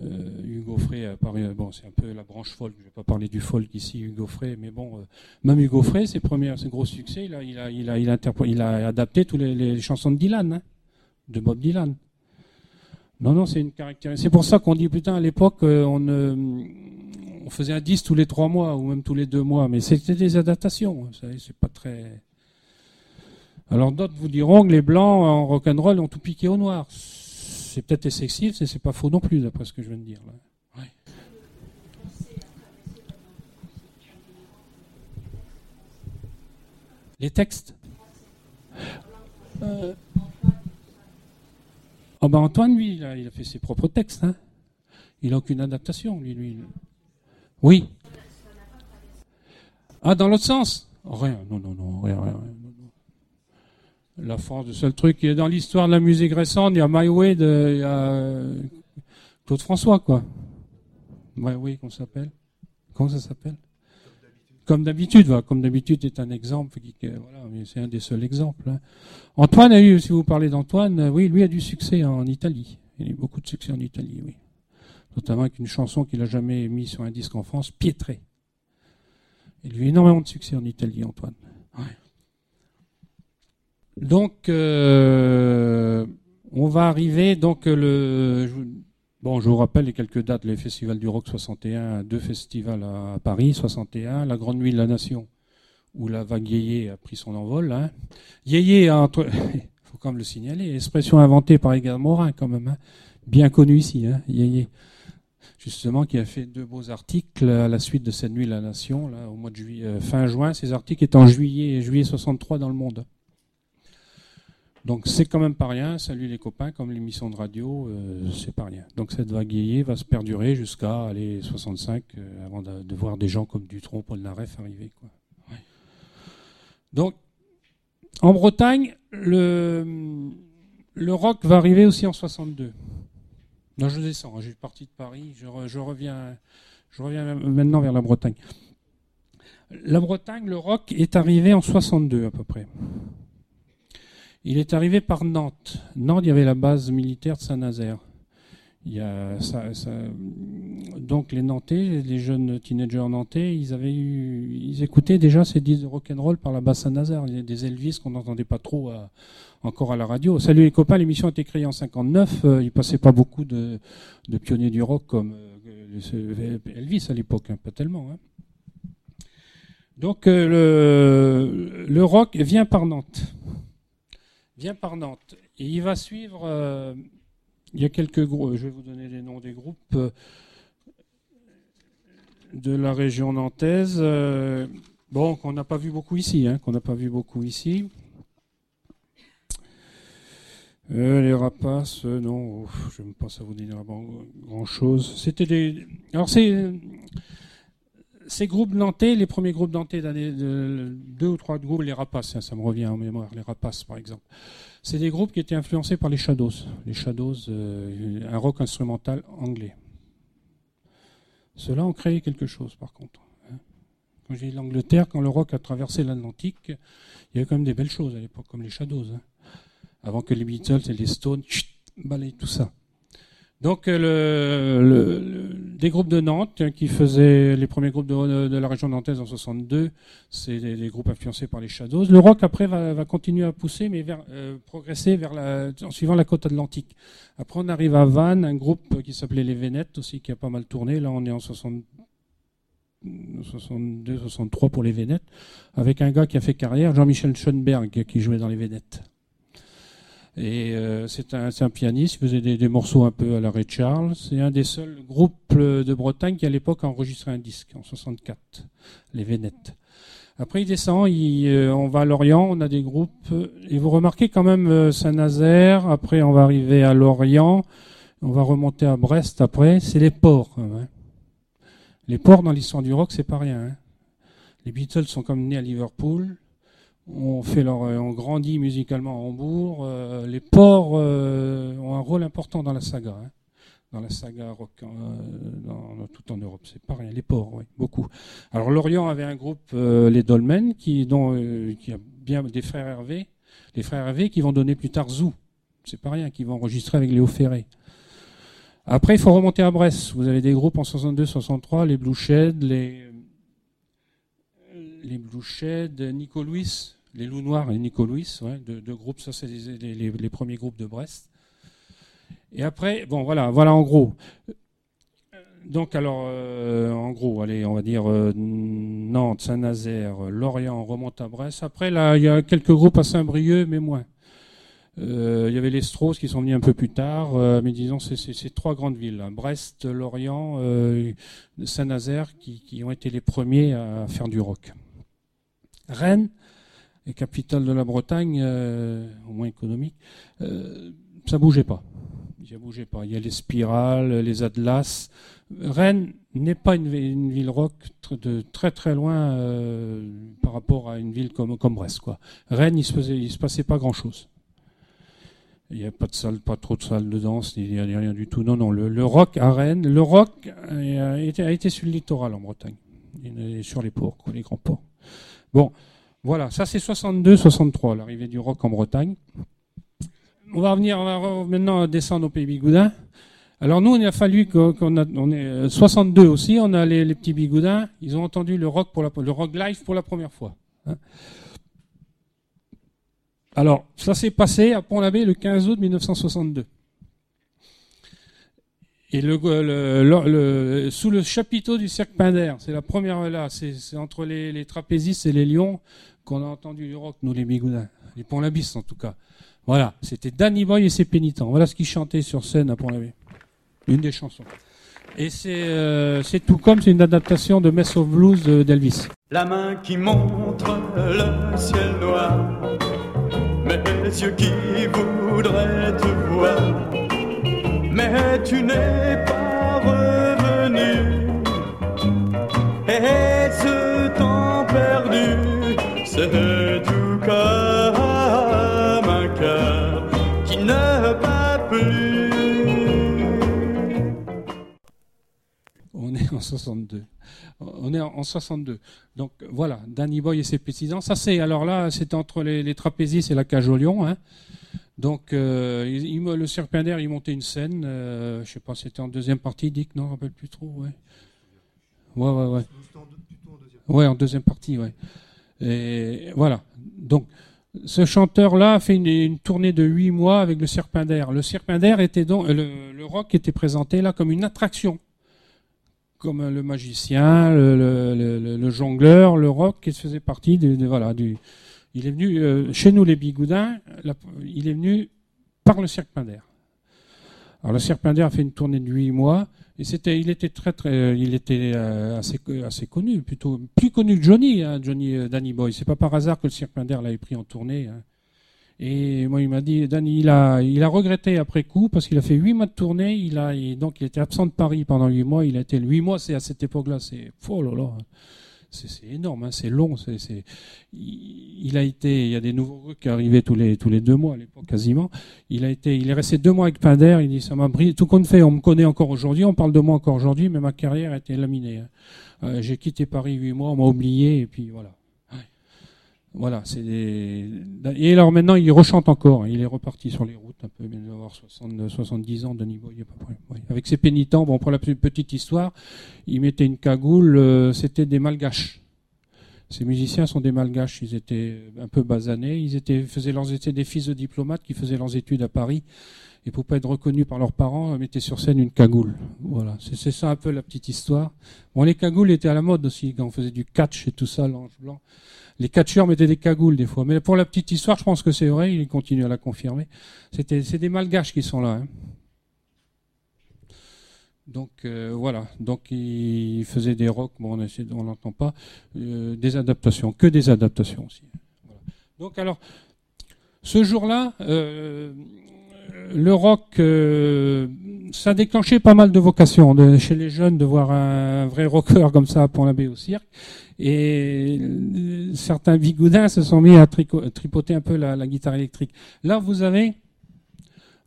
Euh, Hugo Frey, a paru- bon, c'est un peu la branche folk. Je vais pas parler du folk ici, Hugo Frey, mais bon, euh, même Hugo Frey, ses premiers, ses gros succès, il a, il a, adapté toutes les, chansons de Dylan, hein, de Bob Dylan. Non, non, c'est une caractéristique. C'est pour ça qu'on dit, putain, à l'époque, euh, on, euh, faisait un disque tous les trois mois ou même tous les deux mois, mais c'était des adaptations. C'est pas très. Alors d'autres vous diront que les blancs en rock'n'roll ont tout piqué au noir. C'est peut-être excessif, c'est pas faux non plus, d'après ce que je viens de dire. Là. Les textes Euh, Ah ben Antoine, lui, il a, il a fait ses propres textes. Hein. Il n'a aucune adaptation, lui, lui. Oui. Ah, dans l'autre sens Rien, non, non, non, rien, rien. rien. La France, le seul truc qui est dans l'histoire de la musique récente, il y a My Way de il y a, euh, Claude François, quoi. Ouais, oui, ça s'appelle Comment ça s'appelle? Comme d'habitude, voilà. Comme d'habitude est un exemple, voilà, c'est un des seuls exemples. hein. Antoine a eu, si vous parlez d'Antoine, euh, oui, lui a du succès en Italie. Il a eu beaucoup de succès en Italie, oui. Notamment avec une chanson qu'il a jamais mis sur un disque en France, Pietré. Il a eu énormément de succès en Italie, Antoine. Donc, euh, on va arriver. Donc, euh, le, je vous- rappelle les quelques dates les festivals du rock 61, deux festivals à Paris 61, la Grande Nuit de la Nation, où la vague Yéyé a pris son envol. Hein. Yéyé, (laughs) faut quand même le signaler, expression inventée par Edgar Morin quand même, hein. bien connu ici, hein. Justement, qui a fait deux beaux articles à la suite de cette nuit de la Nation, au mois de juillet, euh, fin juin. Ces articles étaient en juillet, juillet 63 dans le monde. Donc c'est quand même pas rien. Salut les copains, comme l'émission de radio, euh, c'est pas rien. Donc cette vague yéyé va se perdurer jusqu'à aller 65, euh, avant de, voir des gens comme Dutronc, Paul Naref arriver. Donc en Bretagne, le, rock va arriver aussi en 62. Non, je descends. J'ai parti de Paris. Je, je reviens, je reviens maintenant vers la Bretagne. La Bretagne, le rock est arrivé en 62 à peu près. Il est arrivé par Nantes. Nantes, il y avait la base militaire de Saint-Nazaire. Donc les Nantais, les jeunes teenagers nantais, ils avaient eu, ils écoutaient déjà ces disques de rock'n'roll par la base Saint-Nazaire. Il y a des Elvis qu'on n'entendait pas trop à- encore à la radio. Salut les copains, l'émission a été créée en 59. euh, il passait pas beaucoup de, pionniers du rock comme euh, Elvis à l'époque, hein, pas tellement. hein. Donc euh, le rock vient par Nantes. Par Nantes. Et il va suivre. euh, il y a quelques groupes. Je vais vous donner les noms des groupes euh, de la région nantaise. euh, bon, qu'on n'a pas vu beaucoup ici. Hein, qu'on n'a pas vu beaucoup ici. Les rapaces, non, je ne pense à vous dire grand chose. C'était des. Alors, c'est. Ces groupes nantais, les premiers groupes nantais d'année, de, deux ou trois groupes, les rapaces, hein, ça me revient en mémoire, les rapaces par exemple. C'est des groupes qui étaient influencés par les Shadows. Les Shadows, euh, un rock instrumental anglais. Ceux-là ont créé quelque chose par contre. hein. Quand j'ai dit l'Angleterre, quand le rock a traversé l'Atlantique, il y avait quand même des belles choses à l'époque, comme les Shadows. hein avant que les Beatles et les Stones balayent tout ça. Donc euh, le, le- des groupes de Nantes hein, qui faisaient les premiers groupes de, la région nantaise en 62, c'est des, des groupes influencés par les Shadows. Le rock après va, continuer à pousser, mais vers, euh, progresser vers la, en suivant la côte atlantique. Après on arrive à Vannes, un groupe qui s'appelait les Vénettes aussi qui a pas mal tourné. Là on est en 60 62, 63 pour les Vénettes, avec un gars qui a fait carrière, Jean-Michel Schoenberg, qui jouait dans les Vénettes. Et euh, c'est un, un pianiste, il faisait des, des morceaux un peu à la Ray Charles. C'est un des seuls groupes euh, de Bretagne qui à l'époque a enregistré un disque, en 64, les Vénettes. Après il descend, il, euh, on va à Lorient, on a des groupes. euh, Et vous remarquez quand même euh, Saint-Nazaire, après on va arriver à Lorient, on va remonter à Brest après, c'est les ports. hein. Les ports dans l'histoire du rock, c'est pas rien. hein. Les Beatles sont comme nés à Liverpool, on fait leur, euh, on grandit musicalement à Hambourg. euh, les ports euh, ont un rôle important dans la saga, hein, dans la saga rock, dans, tout en Europe. C'est pas rien. Les ports, oui, beaucoup. Alors Lorient avait un groupe, les Dolmen, qui, dont, qui a bien des frères Hervé, les frères Hervé qui vont donner plus tard Zou. C'est pas rien, qui vont enregistrer avec Léo Ferré. Après, il faut remonter à Brest. Vous avez des groupes en 62, 63, les Blue Shed, les les Blue Shed, Nico les Loups Noirs et Nico deux, groupes, ça c'est les, premiers groupes de Brest. Et après, bon voilà, voilà en gros. Donc alors, euh, en gros, allez, on va dire euh, Nantes, Saint-Nazaire, Lorient, on remonte à Brest. Après, là, il y a quelques groupes à Saint-Brieuc, mais moins. Euh, il y avait les Strauss qui sont venus un peu plus tard, mais disons, c'est c'est trois grandes villes. Brest, Lorient, Saint-Nazaire, qui, qui ont été les premiers à faire du rock. Rennes, et capitale de la Bretagne, euh, au moins économique, euh, ça bougeait pas. Bougeait pas. Il y a les spirales, les atlas. Rennes n'est pas une, vi- une ville rock de très très loin euh, par rapport à une ville comme, comme Brest. Quoi. Rennes, il se, se passait pas grand chose. Il n'y a pas de salle, pas trop de salles de danse, il n'y a rien du tout. Non, non, le, rock à Rennes, le rock a été, sur le littoral en Bretagne, et sur les ports, les grands ports. Bon, voilà, ça c'est 62-63, l'arrivée du rock en Bretagne. On va revenir, on va maintenant descendre au Pays Bigoudin. Alors nous, il a fallu qu'on qu'on a, on est euh, 62 aussi, on a les, petits Bigoudins, ils ont entendu le rock pour le rock live pour la première fois. hein. Alors, ça s'est passé à Pont-l'Abbé le 15 août 1962. Et le, le- le- le- sous le chapiteau du Cirque Pinder, c'est la première là, c'est entre les, les trapézistes et les lions qu'on a entendu du rock, nous les bigoudins, les Pont-l'Abysse en tout cas. Voilà, c'était Danny Boy et ses pénitents. Voilà ce qu'ils chantaient sur scène à Pont-l'Abbé. Une des chansons. Et c'est euh, tout comme, c'est une adaptation de Mess of Blues de- d'Elvis. La main qui montre le ciel noir, mes yeux qui voudraient te voir, mais tu n'es pas revenu. On est en 62. On est en, en 62. Donc voilà, Danny Boy et ses petits Ça c'est alors là, c'était entre les, les trapézistes et la cage au lion. Hein. Donc euh, il- il le il montait une scène. euh, je sais pas, c'était en deuxième partie, Dick, non, je me rappelle plus trop. Ouais, ouais, ouais. ouais. En deuxième. Partie, ouais. Et voilà. Donc, ce chanteur-là a fait une, tournée de huit mois avec le Serpentaire. Le Serpentaire était donc, euh, le, le rock était présenté là comme une attraction. Comme euh, le magicien, le, le- le- le- le jongleur, le rock qui faisait partie de, voilà, du, il est venu, euh, chez nous les bigoudins, il est venu par le Serpentaire. Alors le Serpentaire a fait une tournée de huit mois. Et c'était, il était très, très, il était euh, assez, assez connu, plutôt plus connu que Johnny, hein, Johnny euh, Danny Boy. C'est pas par hasard que le Serpentaire l'avait pris en tournée. hein. Et moi, il m'a dit, Danny, il a, il a regretté après coup parce qu'il a fait huit mois de tournée. Il a, donc, il était absent de Paris pendant huit mois. Il a été huit mois. C'est à cette époque-là, c'est, oh là c'est, énorme, hein, c'est long. Il, a été, il y a des nouveaux qui arrivaient tous les, tous les deux mois à l'époque quasiment. Il a été, il est resté deux mois avec Pinder. Il dit, ça m'a brisé. Tout compte fait, on me connaît encore aujourd'hui. On parle de moi encore aujourd'hui, mais ma carrière a été laminée. hein. Euh, j'ai quitté Paris huit mois, on m'a oublié, et puis voilà. Voilà, c'est des... Et alors maintenant, il rechante encore. hein. Il est reparti sur les routes, un peu, il doit avoir 60, 70 ans, Denis Boy, à peu près. Ouais. Avec ses pénitents, bon, pour la petite histoire, il mettait une cagoule, euh, c'était des malgaches. Ces musiciens sont des malgaches, ils étaient un peu basanés, ils étaient, faisaient leurs, étaient des fils de diplomates qui faisaient leurs études à Paris, et pour pas être reconnus par leurs parents, mettaient sur scène une cagoule. Voilà, c'est ça un peu la petite histoire. Bon, les cagoules étaient à la mode aussi, quand on faisait du catch et tout ça, l'ange blanc. Les catcheurs mettaient des cagoules des fois. Mais pour la petite histoire, je pense que c'est vrai, il continue à la confirmer. C'est des malgaches qui sont là. hein. Donc euh, voilà, donc il faisait des rocks, bon on n'entend pas, euh, des adaptations, que des adaptations aussi. Donc alors, ce jour-là, euh, le rock, ça a déclenché pas mal de vocations chez les jeunes de voir un vrai rocker comme ça à Pont-l'Abbé au cirque. Et certains bigoudins se sont mis à tripoter un peu la, guitare électrique. Là, vous avez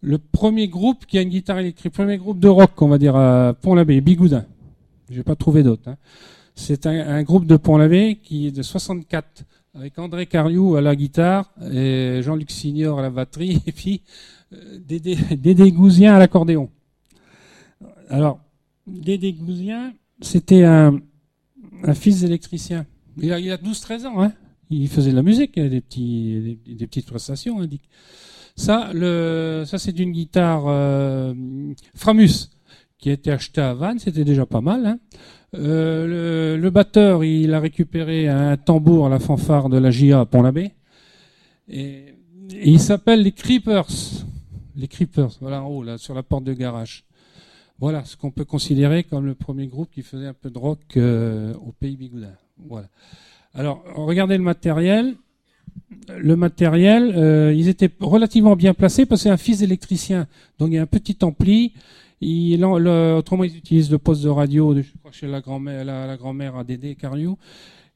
le premier groupe qui a une guitare électrique, premier groupe de rock, on va dire, à Pont-l'Abbé, Bigoudin. Je vais pas trouvé d'autre. hein. C'est un, groupe de Pont-l'Abbé qui est de 64, avec André Cariou à la guitare, Jean-Luc Signor à la batterie, (laughs) et puis euh, Dédé Gouzien à l'accordéon. Alors, Dédé Gouzien, c'était un, un fils d'électricien. Il a, il a 12-13 ans, hein. Il faisait de la musique, il a des, petits, petites prestations, hein. Ça, c'est d'une guitare euh, Framus qui a été achetée à Vannes, c'était déjà pas mal. Hein. Euh, le, batteur, il a récupéré un tambour, la fanfare de la JA à Pont-l'Abbé. Et, il s'appelle les Creepers. Les Creepers, voilà en haut, sur la porte de garage. Voilà ce qu'on peut considérer comme le premier groupe qui faisait un peu de rock euh, au pays bigoudin. Voilà. Alors, regardez le matériel. Le matériel, euh, ils étaient relativement bien placés parce que c'est un fils d'électricien. Donc il y a un petit ampli. Il, autrement, ils utilisent le poste de radio, de, chez la grand-mère, la, la grand-mère à Dédé Cariou.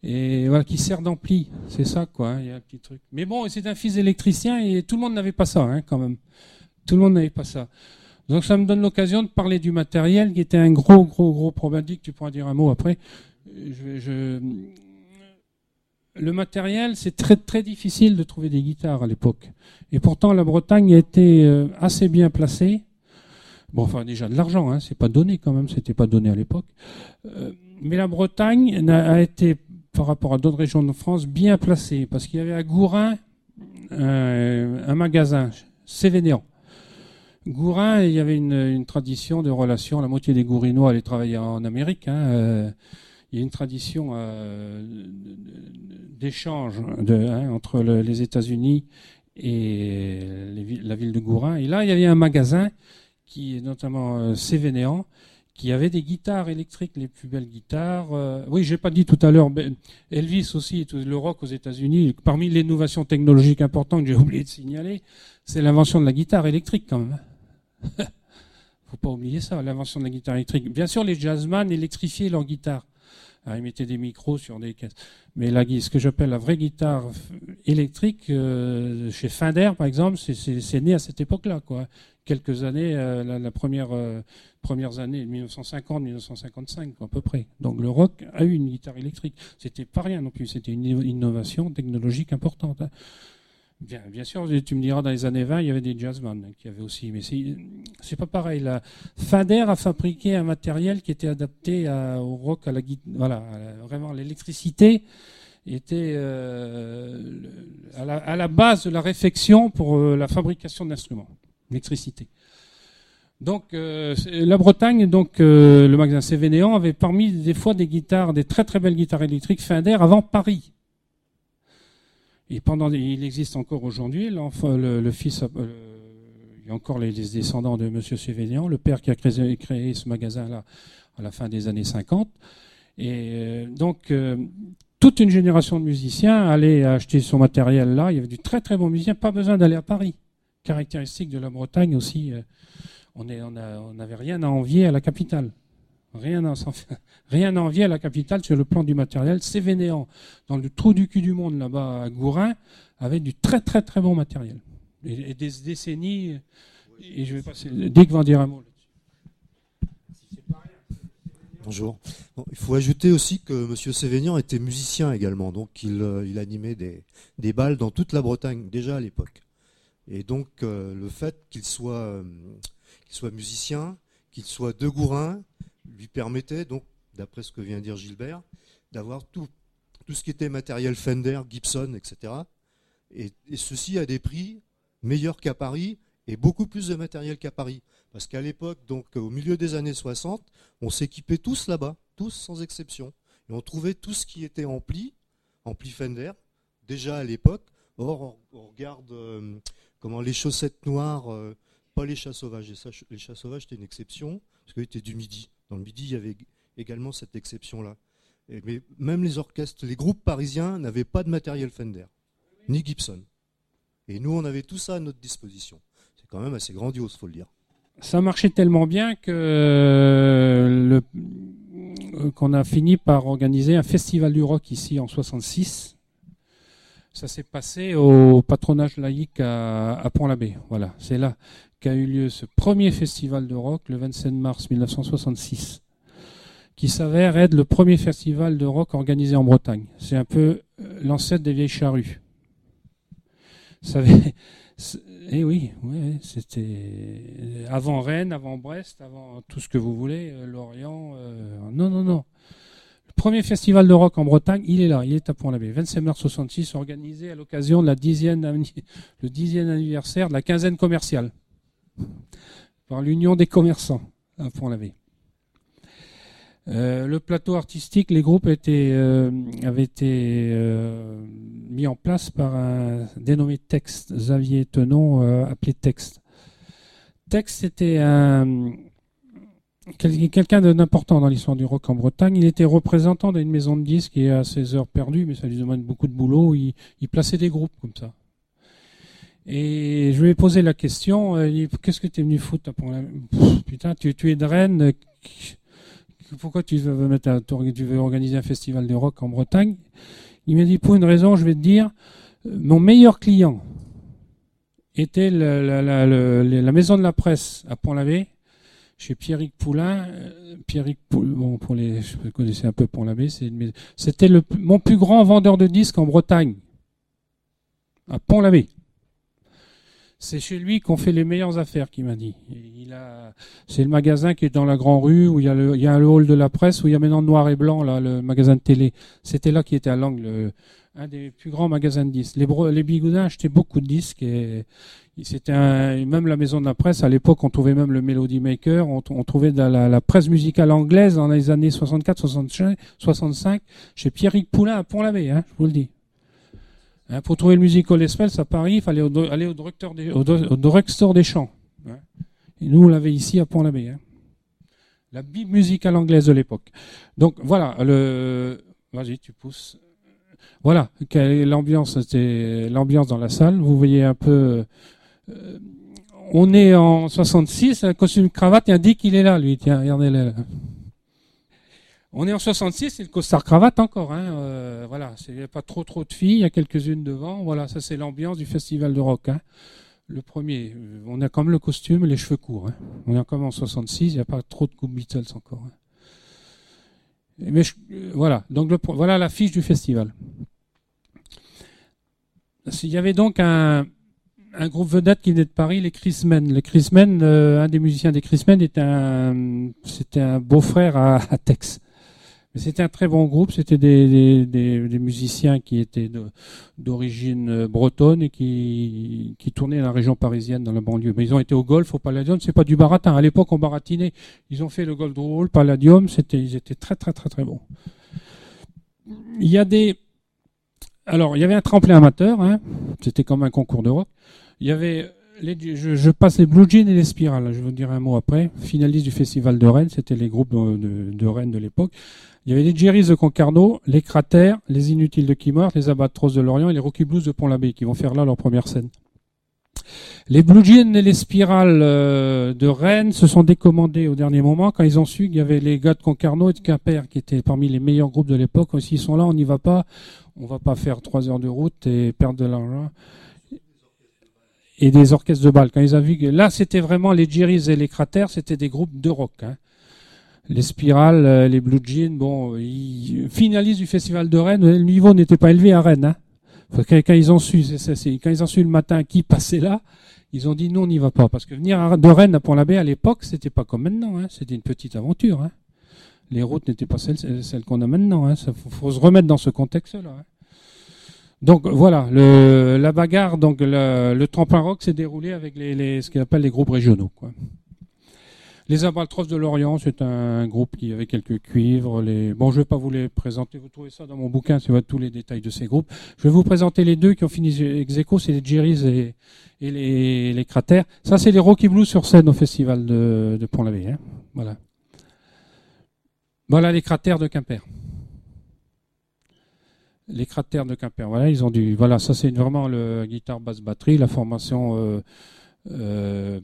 Et voilà, qui sert d'ampli. C'est ça, quoi. hein, Il y a un petit truc. Mais bon, c'est un fils d'électricien et tout le monde n'avait pas ça, hein, quand même. Tout le monde n'avait pas ça. Donc ça me donne l'occasion de parler du matériel qui était un gros, gros, gros problème. Dick, tu pourras dire un mot après. Le matériel, c'est très, très difficile de trouver des guitares à l'époque. Et pourtant, la Bretagne a été euh, assez bien placée. Bon, enfin, déjà de l'argent, hein, c'est pas donné quand même, c'était pas donné à l'époque. Euh, mais la Bretagne a été, par rapport à d'autres régions de France, bien placée. Parce qu'il y avait à Gourin euh, un magasin, Cévénéan. Gourin, il y avait une, tradition de relation. La moitié des Gourinois allaient travailler en Amérique. hein, euh, il y a une tradition euh, d'échange hein, entre le- les États-Unis et la ville de Gourin. Et là, il y avait un magasin qui est notamment euh, qui avait des guitares électriques, les plus belles guitares. euh, oui, j'ai pas dit tout à l'heure, Elvis aussi, tout le rock aux États-Unis. Parmi les innovations technologiques importantes que j'ai oublié de signaler, c'est l'invention de la guitare électrique quand même. (laughs) Faut pas oublier ça, l'invention de la guitare électrique. Bien sûr, les jazzman électrifiaient leur guitare. Ah, ils mettaient des micros sur des caisses. Mais la, ce que j'appelle la vraie guitare électrique, euh, chez Fender par exemple, c'est- né à cette époque-là, quelques années, euh, la, première, euh, premières années, 1950-1955 à peu près. Donc le rock a eu une guitare électrique. C'était pas rien non plus, c'était une inno- innovation technologique importante. hein. Bien, sûr, tu me diras, dans les années 20, il y avait des jazzmen qui avaient aussi, mais c'est pas pareil. La Fender a fabriqué un matériel qui était adapté au rock, à la guitare, voilà, vraiment l'électricité était euh, à, la, base de la réflexion pour euh, la fabrication d'instruments, l'électricité. Donc euh, la Bretagne, donc le magasin Cévénéan avait parmi des fois des guitares, des très très belles guitares électriques Fender avant Paris. Et pendant, il existe encore aujourd'hui, le, fils, euh, il y a encore les, descendants de Monsieur Cévénéan, le père qui a créé, ce magasin-là à la fin des années 50. Et euh, donc euh, toute une génération de musiciens allait acheter son matériel là. Il y avait du très très bon musicien, pas besoin d'aller à Paris. Caractéristique de la Bretagne aussi, on n'avait rien à envier à la capitale. Rien à, rien à envier à la capitale sur le plan du matériel. Cévénéan, dans le trou du cul du monde là-bas à Gourin, avait du très très très bon matériel. Et, et des décennies. Et je vais passer. Dick va dire un mot. Bonjour. Bon, il faut ajouter aussi que M. Sévénian était musicien également, donc il, euh, animait des, des balles dans toute la Bretagne déjà à l'époque. Et donc euh, le fait qu'il soit, euh, qu'il soit musicien, qu'il soit de Gourin, lui permettait donc, d'après ce que vient dire Gilbert, d'avoir tout, ce qui était matériel Fender, Gibson, etc. Et, ceci à des prix meilleurs qu'à Paris et beaucoup plus de matériel qu'à Paris. Parce qu'à l'époque, donc au milieu des années 60, on s'équipait tous là-bas, tous sans exception. Et on trouvait tout ce qui était ampli, ampli Fender, déjà à l'époque. Or, on, regarde euh, comment les chaussettes noires, euh, pas les chats sauvages. Les chats sauvages, c'était une exception, parce qu'ils étaient du midi. Dans le midi, il y avait également cette exception-là. Mais même les orchestres, les groupes parisiens n'avaient pas de matériel Fender, ni Gibson. Et nous, on avait tout ça à notre disposition. C'est quand même assez grandiose, faut le dire. ça marchait tellement bien que euh, euh, qu'on a fini par organiser un festival du rock ici en 66. Ça s'est passé au patronage laïque à, Pont-l'Abbé. Voilà, c'est là qu'a eu lieu ce premier festival de rock le 27 mars 1966, qui s'avère être le premier festival de rock organisé en Bretagne. C'est un peu euh, l'ancêtre des vieilles charrues. Ça avait- (laughs) Eh oui, ouais, c'était avant Rennes, avant Brest, avant tout ce que vous voulez, euh, Lorient. euh, Non, non, non. Premier festival de rock en Bretagne, il est là, il est à Pont-l'Abbé. 27 mars 66, organisé à l'occasion de la dixième, le anniversaire de la quinzaine commerciale par l'Union des commerçants à Pont-l'Abbé. Euh, le plateau artistique, les groupes euh, avaient été euh, mis en place par un dénommé Texte, Xavier Tenon, appelé Texte. Texte était un, quelqu'un d'important dans l'histoire du rock en Bretagne. Il était représentant d'une maison de disques et à ses heures perdues, mais ça lui demande beaucoup de boulot, il, plaçait des groupes comme ça. Et je lui ai posé la question, euh, qu'est-ce que tu es venu foutre pour la... Pff, Putain, tu, es de Rennes, euh, pourquoi tu veux, organiser un festival de rock en Bretagne? Il m'a dit, pour une raison, je vais te dire, euh, mon meilleur client était la, la maison de la presse à Pont-l'Abbé, chez Pierrick Poulain. Euh, Pierrick Poulain, bon, pour les, je connaissais un peu une maison- c'était mon plus grand vendeur de disques en Bretagne, à Pont-l'Abbé. C'est chez lui qu'on fait les meilleures affaires, qu'il m'a dit. Il a, c'est le magasin qui est dans la grande rue où il y a le, il y a le hall de la presse où il y a maintenant noir et blanc là, le magasin de télé. C'était là qui était à l'angle, euh, un des plus grands magasins de disques. Les, Bigoudins achetaient beaucoup de disques et c'était même la maison de la presse. À l'époque, on trouvait même le Melody Maker, on, trouvait la, presse musicale anglaise dans les années 64, 65, 65 chez Pierrick Poulain à Pont-l'Abbé, hein, je vous le dis. Hein, pour trouver le Musical Express à Paris, il fallait aller au, drugstore des, au, des champs. hein. Et nous, on l'avait ici à Pont-l'Abbé. Hein. La Bible musicale anglaise de l'époque. Donc voilà, le. Vas-y, tu pousses. Voilà, quelle est l'ambiance, c'était l'ambiance dans la salle. Vous voyez un peu. euh, on est en 66, un costume cravate dit qu'il est là, lui. Tiens, regardez-le. On est en 66, c'est le costard cravate encore. Hein, euh, voilà, il n'y a pas trop trop de filles, il y a quelques-unes devant. Voilà, ça c'est l'ambiance du festival de rock. hein. Le premier, euh, on a même le costume les cheveux courts. hein. On est comme en 66, il n'y a pas trop de coupe Beatles encore. hein. Mais euh, voilà, donc le voilà l'affiche du festival. Il y avait donc un, un groupe vedette qui venait de Paris, les Chrismen. Les Chrismen, euh, un des musiciens des Chrismen était un, c'était un beau-frère à Tex. Mais c'était un très bon groupe. C'était des, des, des- des musiciens qui étaient d'origine euh, bretonne et qui, qui tournaient dans la région parisienne, dans la banlieue. Mais ils ont été au golf, au Palladium. C'est pas du baratin. À l'époque, on baratinait. Ils ont fait le Gold Roll, Palladium. C'était, ils étaient très, très, très, très bons. Il y a des, alors, il y avait un tremplin amateur. Hein. C'était comme un concours de rock. Il y avait les, je, je passe les Blue Jeans et les Spirales. Je vais vous dire un mot après. Finalistes du festival de Rennes, c'était les groupes de, Rennes de l'époque. Il y avait les Jerry's de Concarneau, les Cratères, les Inutiles de Kimmer, les Albatros de Lorient et les Rocky Blues de Pont-l'Abbé qui vont faire là leur première scène. Les Blue Jeans et les Spirales euh, de Rennes se sont décommandés au dernier moment quand ils ont su qu'il y avait les gars de Concarneau et de Quimper qui étaient parmi les meilleurs groupes de l'époque. S'ils sont là, on n'y va pas. On va pas faire trois heures de route et perdre de l'argent et des orchestres de bal. Quand ils que là, c'était vraiment les Jerry's et les Cratères, c'était des groupes de rock. hein. Les Spirales, euh, les Blue Jeans, bon, ils finalisent du festival de Rennes. Le niveau n'était pas élevé à Rennes. Hein. Quand ils ont su, c'est- c'est- c'est- quand ils ont su le matin qui passait là, ils ont dit non, on n'y va pas. Parce que venir de Rennes à Pont-l'Abbé à l'époque, c'était pas comme maintenant. Hein. C'était une petite aventure. Les routes n'étaient pas celles, qu'on a maintenant. Faut, faut se remettre dans ce contexte-là. Donc voilà, la bagarre, donc le, tremplin rock s'est déroulé avec ce qu'on appelle les groupes régionaux. Les Albatros de Lorient, c'est un groupe qui avait quelques cuivres. Bon, je vais pas vous les présenter, vous trouvez ça dans mon bouquin, c'est tous les détails de ces groupes. Je vais vous présenter les deux qui ont fini ex c'est les Jerry's et, les, Cratères. Ça, c'est les Rocky Blues sur scène au festival de, de Pont-l'Abbé. Hein. Voilà. Voilà les Cratères de Quimper les cratères de Quimper. Voilà, ils ont du. Voilà, ça c'est vraiment le guitare basse batterie, la formation euh, euh,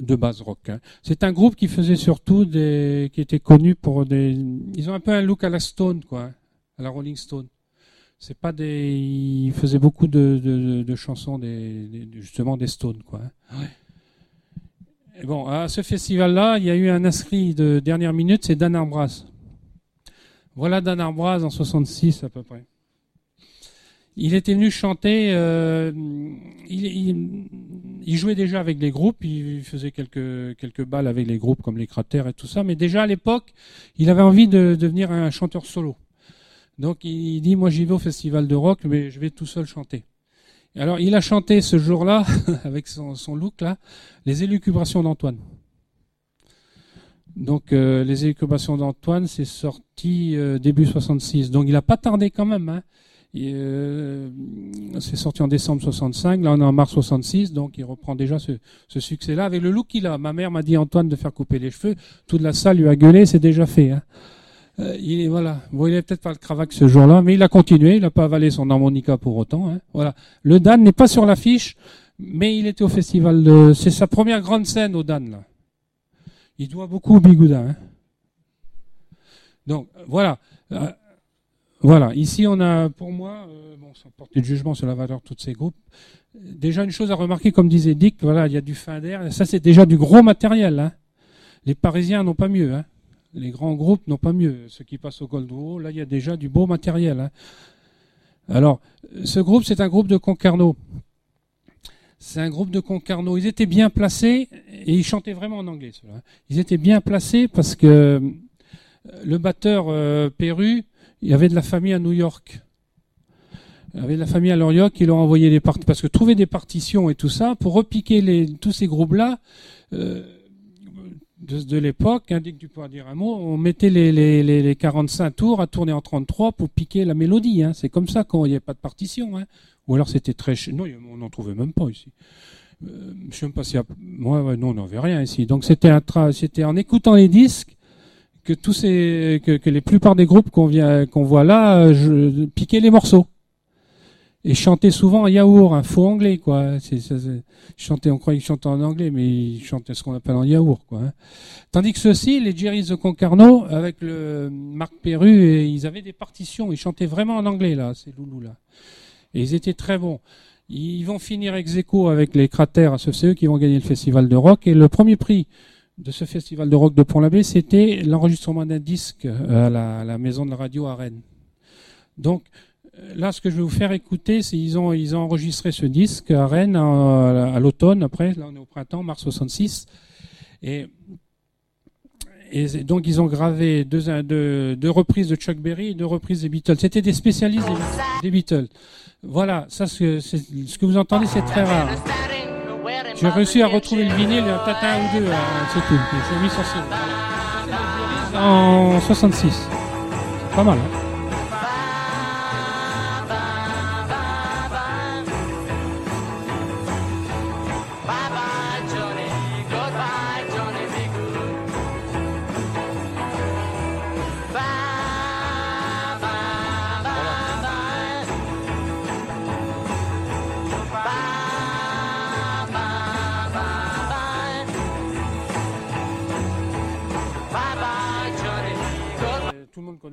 de base rock. hein. C'est un groupe qui faisait surtout des, qui était connu pour des. Ils ont un peu un look à la Stone, quoi, hein, à la Rolling Stone. C'est pas des. Ils faisaient beaucoup de, de, de chansons des, des- justement des Stones, quoi. hein. Ouais. Et bon, à ce festival-là, il y a eu un inscrit de dernière minute, c'est Dan Arbras. Voilà Dan Arbraz en 66 à peu près. Il était venu chanter, euh, il, jouait déjà avec les groupes, il faisait quelques, quelques balles avec les groupes comme les Cratères et tout ça, mais déjà à l'époque, il avait envie de devenir un chanteur solo. Donc il dit, moi j'y vais au festival de rock, mais je vais tout seul chanter. Alors il a chanté ce jour-là, (laughs) avec son, son look là, les élucubrations d'Antoine. Donc euh, les élucubrations d'Antoine, c'est sorti euh, début 66. Donc il n'a pas tardé quand même. Hein. Euh, c'est sorti en décembre 65. Là on est en mars 66. Donc il reprend déjà ce, succès-là avec le look qu'il a. Ma mère m'a dit Antoine de faire couper les cheveux. Toute la salle lui a gueulé. C'est déjà fait. Hein. Euh, il est voilà. Bon, il avait peut-être pas le cravac ce jour-là, mais il a continué. Il n'a pas avalé son harmonica pour autant. Hein. Voilà. Le Dan n'est pas sur l'affiche, mais il était au festival. De... C'est sa première grande scène au Dan. Il doit beaucoup au Bigoudin. Hein. Donc voilà. Euh, voilà. Ici, on a, pour moi, euh, bon, sans porter de jugement sur la valeur de tous ces groupes, déjà une chose à remarquer, comme disait Dick, voilà, il y a du fin d'air. Ça, c'est déjà du gros matériel. Hein. Les Parisiens n'ont pas mieux. Hein. Les grands groupes n'ont pas mieux. Ceux qui passent au Gold là, il y a déjà du beau matériel. Alors, ce groupe, c'est un groupe de Concarneau. C'est un groupe de Concarneau. Ils étaient bien placés et ils chantaient vraiment en anglais. Ceux-là. Ils étaient bien placés parce que euh, le batteur euh, Perru, il y avait de la famille à New York. Il y avait de la famille à York qui leur envoyé des partitions. Parce que trouver des partitions et tout ça, pour repiquer tous ces groupes-là, euh, de, l'époque, hein, dès que tu pourras dire un mot, on mettait les, les, les, les 45 tours à tourner en 33 pour piquer la mélodie. Hein. C'est comme ça quand il n'y avait pas de partition. Hein. Ou alors c'était très. Non, on n'en trouvait même pas ici. Euh, je sais même pas y a. Moi, ouais, non, on n'avait rien ici. Donc c'était tra... c'était en écoutant les disques que tous ces que, que les plupart des groupes qu'on vient qu'on voit là je... piquaient les morceaux et chantaient souvent en yaourt, un faux anglais quoi. C'est... Chantaient, on croyait qu'ils chantaient en anglais, mais ils chantaient ce qu'on appelle en yaourt quoi. Hein. Tandis que ceux-ci, les Jerry's de Concarneau, avec le Marc Perru, et ils avaient des partitions, ils chantaient vraiment en anglais là, ces loulous là. Et ils étaient très bons. Ils vont finir ex aequo avec les cratères, c'est eux qui vont gagner le festival de rock. Et le premier prix de ce festival de rock de Pont-l'Abbé, c'était l'enregistrement d'un disque euh, à la, maison de la radio à Rennes. Donc euh, là, ce que je vais vous faire écouter, c'est ils ont ils ont enregistré ce disque à Rennes à, l'automne. Après, là on est au printemps, mars 66, et donc ils ont gravé deux, reprises de Chuck Berry et deux reprises des Beatles. C'était des spécialistes des Beatles. Voilà, ça c'est ce que vous entendez, c'est très rare. J'ai réussi à retrouver le vinyle, un tatin ou deux, euh, c'est tout. J'ai mis sur en 66. Pas mal. hein.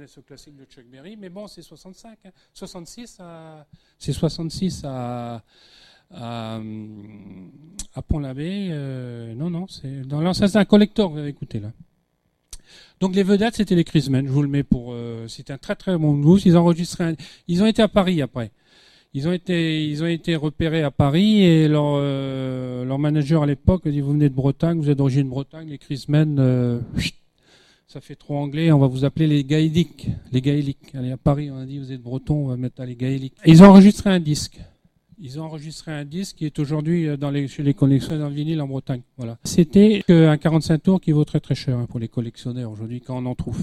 Ce classique de Chuck Berry, mais bon, c'est 65. hein. 66 à, c'est 66 à, à, Pont-l'Abbé. euh, non, non, c'est dans l'ancien, c'est un collector vous avez écouté là. Donc les vedettes, c'était les Chrismen. Je vous le mets pour. euh, c'était un très très bon blues. Ils enregistraient. un- ils ont été à Paris après. Ils ont été, ils ont été repérés à Paris et leur, euh, leur manager à l'époque dit vous venez de Bretagne, vous êtes d'origine Bretagne, les Chrismen, euh, ça fait trop anglais, on va vous appeler les gaéliques. Les gaéliques. Allez, à Paris, on a dit vous êtes breton, on va mettre à les gaéliques. Ils ont enregistré un disque. Ils ont enregistré un disque qui est aujourd'hui euh, dans les, chez les collectionneurs vinyle en Bretagne. Voilà. C'était un 45 tours qui vaut très très cher hein, pour les collectionneurs aujourd'hui quand on en trouve.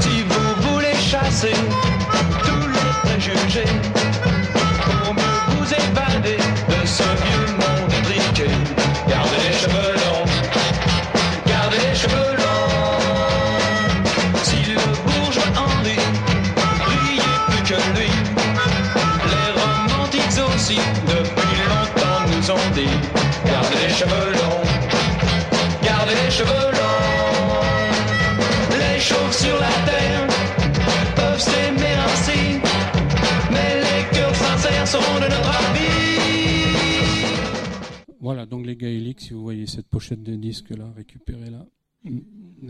Si vous voulez chasser Voilà, donc les gaéliques, si vous voyez cette pochette de disque là, récupérez-la.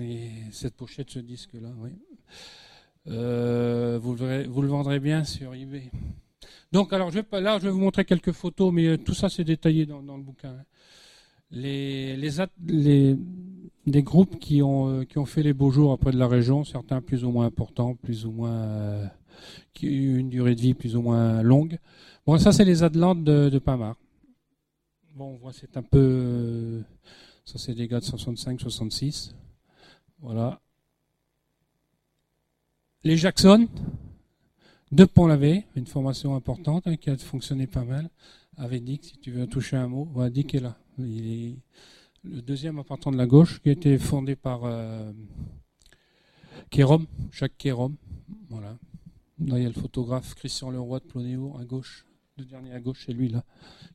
Et cette pochette, ce disque là, oui. Euh, vous, le verrez- vous le vendrez bien sur eBay. Donc, alors, je vais là, je vais vous montrer quelques photos, mais euh, tout ça, c'est détaillé dans, dans le bouquin. hein. Les, groupes qui ont, euh, qui ont fait les beaux jours après de la région, certains plus ou moins importants, plus ou moins, euh, qui ont eu une durée de vie plus ou moins longue. Bon, ça, c'est les Atlantes de, de Pamar. Bon, on voit, c'est un peu. ça, c'est des gars de 65-66. Voilà. Les Jackson, de Pont-l'Abbé, une formation importante hein, qui a fonctionné pas mal. Avec Dick, si tu veux toucher un mot. Voilà, Dick est là. Il est le deuxième appartenant de la gauche qui a été fondé par euh, Kérom, Jacques Kérom. Voilà. Là, il y a le photographe Christian Leroy de Plonéo à gauche. Le dernier à gauche, c'est lui là.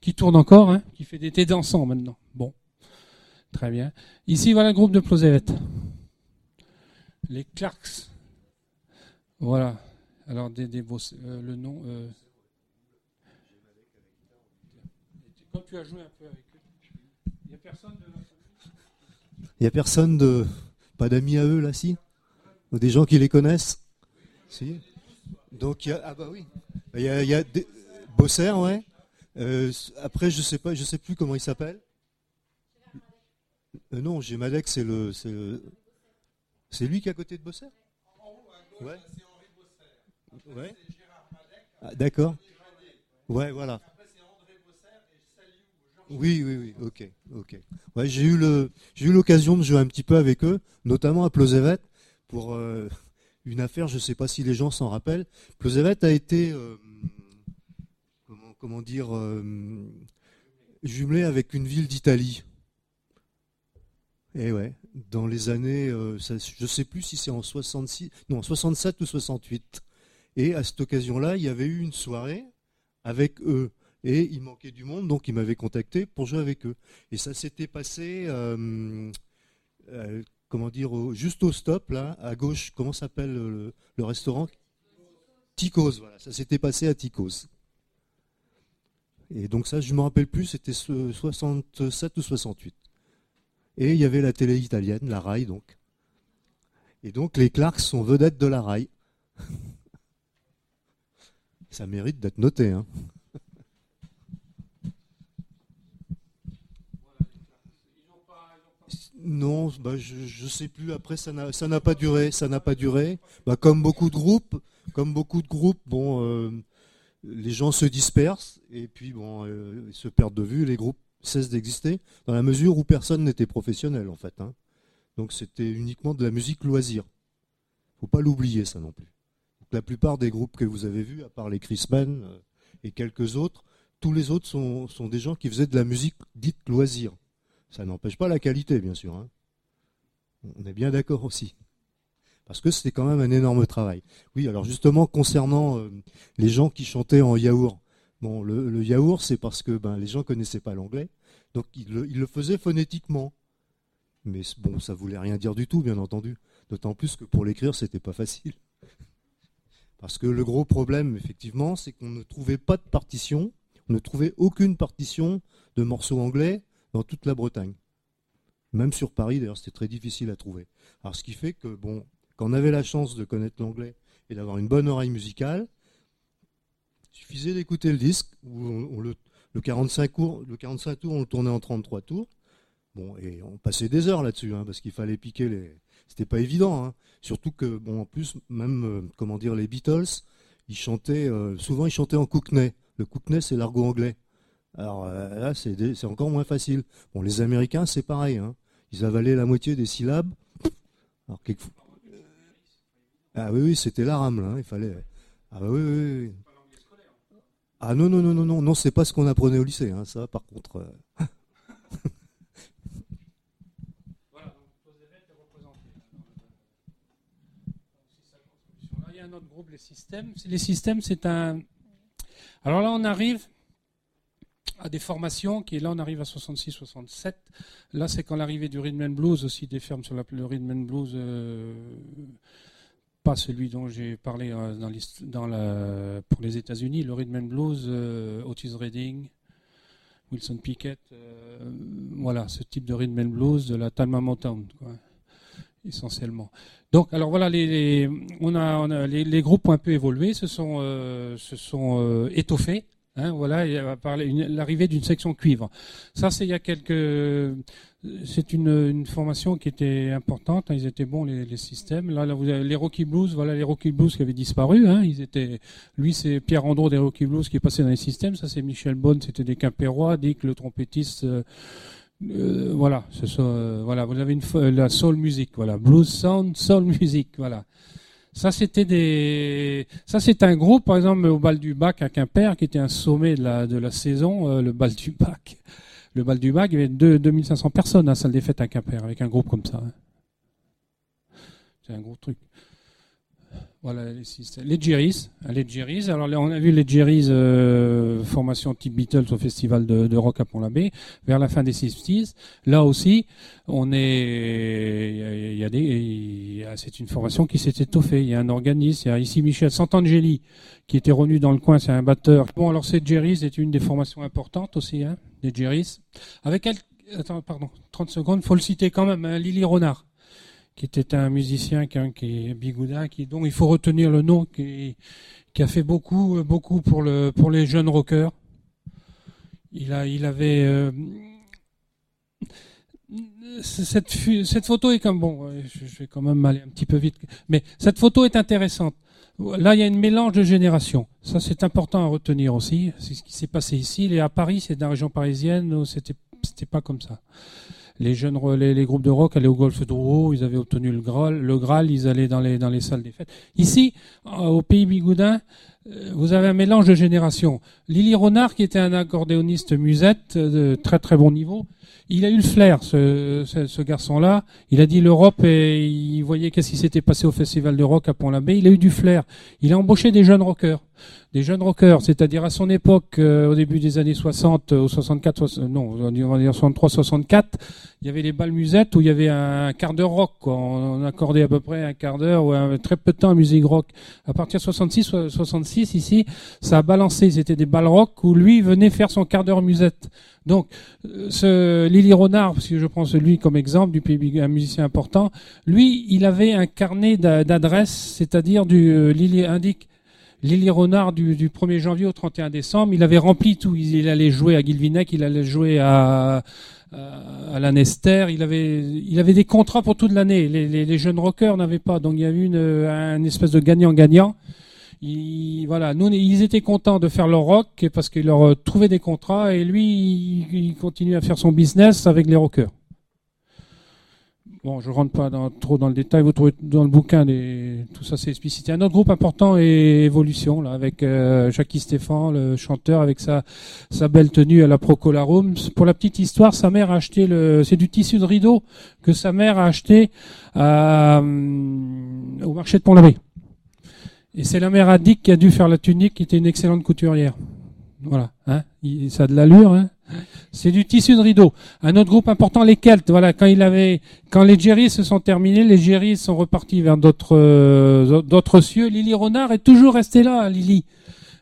Qui tourne encore, hein, qui fait des thés dansants maintenant. Bon. Très bien. Ici, voilà le groupe de Plosévet. Les Clarks. Voilà. Alors, des, euh, le nom. euh, Quand tu as joué un peu avec eux, il n'y a personne de. Il n'y a personne de. Pas d'amis à eux là, si? Ou des gens qui les connaissent? Si. Donc il y a. Ah bah oui. Y a, il y a des... Bosser, ouais. Euh, après, je sais pas, je sais plus comment il s'appelle. Euh, non, j'ai Malek, c'est le, c'est lui qui est à côté de Bosser? Ouais. Ouais. Ah, D'accord. Ouais, voilà. Oui, oui, oui, ok, ok. Ouais, j'ai eu le, j'ai eu l'occasion de jouer un petit peu avec eux, notamment à Plosévet, pour euh, une affaire. Je ne sais pas si les gens s'en rappellent. Plosévet a été, euh, comment, dire, euh, jumelé avec une ville d'Italie. Et ouais, dans les années, euh, je ne sais plus si c'est en 66, non, en 67 ou 68. Et à cette occasion-là, il y avait eu une soirée avec eux. Et il manquait du monde, donc ils m'avaient contacté pour jouer avec eux. Et ça s'était passé euh, euh, comment dire, juste au stop, là, à gauche, comment s'appelle le, le restaurant? Ticos, voilà, ça s'était passé à Ticos. Et donc ça, je ne me rappelle plus, c'était ce 67 ou 68. Et il y avait la télé italienne, la RAI, donc. Et donc les Clarks sont vedettes de la RAI. (laughs) Ça mérite d'être noté. Hein. Non, bah, je ne sais plus. Après, ça n'a ça n'a pas duré. Ça n'a pas duré. Bah, comme beaucoup de groupes, comme beaucoup de groupes, bon, euh, les gens se dispersent et puis bon, euh, ils se perdent de vue. Les groupes cessent d'exister dans la mesure où personne n'était professionnel en fait. hein. Donc c'était uniquement de la musique loisir. Faut pas l'oublier ça non plus. La plupart des groupes que vous avez vus, à part les Chrisman euh, et quelques autres, tous les autres sont, sont des gens qui faisaient de la musique dite loisir. Ça n'empêche pas la qualité, bien sûr. hein. On est bien d'accord aussi. Parce que c'était quand même un énorme travail. Oui, alors justement, concernant euh, les gens qui chantaient en yaourt, bon, le, yaourt, c'est parce que ben, les gens connaissaient pas l'anglais, donc ils le, faisaient phonétiquement. Mais bon, ça voulait rien dire du tout, bien entendu. D'autant plus que pour l'écrire, c'était pas facile. Parce que le gros problème, effectivement, c'est qu'on ne trouvait pas de partition, on ne trouvait aucune partition de morceaux anglais dans toute la Bretagne. Même sur Paris, d'ailleurs, c'était très difficile à trouver. Alors, ce qui fait que, bon, quand on avait la chance de connaître l'anglais et d'avoir une bonne oreille musicale, il suffisait d'écouter le disque, le, le 45 cours- le 45 tours, on le tournait en 33 tours. Bon, et on passait des heures là-dessus, hein, parce qu'il fallait piquer les. C'était pas évident, hein. surtout que, bon, en plus, même, euh, comment les Beatles, ils chantaient, euh, souvent ils chantaient en cockney. Le cockney, c'est l'argot anglais. Alors euh, là, c'est encore moins facile. Bon, les Américains, c'est pareil. hein. Ils avalaient la moitié des syllabes. Alors, quelquefois- Ah oui, oui, c'était la rame, là. hein, Il fallait. Ah bah oui, oui, oui. Ah non, non, non, non, non, non, c'est pas ce qu'on apprenait au lycée, hein, ça, par contre. euh. Là, il y a un autre groupe, les systèmes. Les systèmes, c'est un. Alors là, on arrive à des formations qui, là, on arrive à 66-67. Là, c'est quand l'arrivée du rhythm and blues aussi des fermes sur le rhythm and blues, euh, pas celui dont j'ai parlé euh, dans, la, pour les États-Unis, le rhythm and blues, euh, Otis Redding, Wilson Pickett, euh, voilà, ce type de rhythm and blues de la Talma quoi, essentiellement. Donc, alors voilà, les, on a, les, groupes ont un peu évolué, se sont, se sont étoffés. Hein, voilà, il y a parlé- une- l'arrivée d'une section cuivre. Ça, c'est il y a quelques. C'est une, formation qui était importante. hein, ils étaient bons les, systèmes. Là, là, vous avez les Rocky Blues. Voilà les Rocky Blues qui avaient disparu. Hein, ils étaient. Lui, c'est Pierre Andro des Rocky Blues qui est passé dans les systèmes. Ça, c'est Michel Bonne. C'était des Quimpérois. Dick, le trompettiste. euh, euh, voilà, ça, euh, voilà, vous avez une la soul music, voilà, blues sound, soul music, voilà. Ça c'était des, ça c'est un groupe par exemple au bal du bac à Quimper qui était un sommet de la de la saison, euh, le bal du bac. Le bal du bac, il y avait deux- 2500 personnes à la salle des fêtes à Quimper avec un groupe comme ça. hein. C'est un gros truc. Voilà les systèmes. Les Jerry's, les Jerry's. Alors on a vu les Jerry's euh, formation type Beatles au festival de, de rock à Pont-l'Abbé vers la fin des 60s. Là aussi, on est, il y y a des, c'est une formation qui s'est étoffée. Il y a un organisme. Il y a ici Michel Santangeli qui était revenu dans le coin. C'est un batteur. Bon, alors c'est Jerry's c'est une des formations importantes aussi, hein, des Jerry's. Avec elle, attends, pardon, 30 secondes. Faut le citer quand même, hein, Lily Renard qui était un musicien qui, qui est bigoudin, qui dont il faut retenir le nom, qui, a fait beaucoup, euh, beaucoup pour le pour les jeunes rockers. Il avait euh, cette photo est comme bon, je, vais quand même aller un petit peu vite, mais cette photo est intéressante. Là, il y a un mélange de générations. Ça, c'est important à retenir aussi. C'est ce qui s'est passé ici. Et à Paris, c'est dans la région parisienne c'était c'était pas comme ça les jeunes les, les groupes de rock allaient au golfe d'Rouault, ils avaient obtenu le Graal, le Graal, ils allaient dans les dans les salles des fêtes. Ici, euh, au pays bigoudin, euh, vous avez un mélange de générations. Lily Renard, qui était un accordéoniste musette de très très bon niveau, il a eu le flair, ce, ce, ce garçon-là. Il a dit l'Europe et il voyait qu'est-ce qui s'était passé au festival de rock à Pont-l'Abbé. Il a eu du flair. Il a embauché des jeunes rockers. Des jeunes rockers, c'est-à-dire à son époque, euh, au début des années 60, au 64, so non, on va dire 63, 64, il y avait les balles musettes où il y avait un quart d'heure rock, quoi. On, on, accordait à peu près un quart d'heure ou un, très peu de temps à musique rock. À partir de 66, 66, ici, ça a balancé. C'était des balles où lui venait faire son quart d'heure musette. Donc, euh, ce Lily Renard, parce que je prends celui comme exemple du un musicien important, lui, il avait un carnet d'adresses, c'est-à-dire du euh, Lily indique Lily Renard du, 1er janvier au 31 décembre, il avait rempli tout. Il, allait jouer à Guilvinec, il allait jouer à, la Nester, il avait, des contrats pour toute l'année. Les, jeunes rockers n'avaient pas. Donc il y a eu une, une espèce de gagnant-gagnant. Il- voilà, nous, ils étaient contents de faire leur rock parce qu'ils leur euh, trouvaient des contrats et lui, il, continuait à faire son business avec les rockers. Bon, je rentre pas dans- trop dans le détail. Vous trouvez dans le bouquin tout ça, c'est explicité. Un autre groupe important est Évolution, là, avec euh, Jackie Stéphan, le chanteur, avec sa belle tenue à la Procolarum. Pour la petite histoire, sa mère a acheté le, c'est du tissu de rideau que sa mère a acheté hum, au marché de Pont-l'Abbé. Et c'est la mère à Dick qui a dû faire la tunique, qui était une excellente couturière. Voilà, hein, ça a de l'allure, hein. C'est du tissu de rideau. Un autre groupe important, les Celtes. Voilà, quand il avait, quand les Jerry se sont terminés, les Jerry sont repartis vers d'autres, euh, d'autres cieux. Lily Renard est toujours resté là, Lily.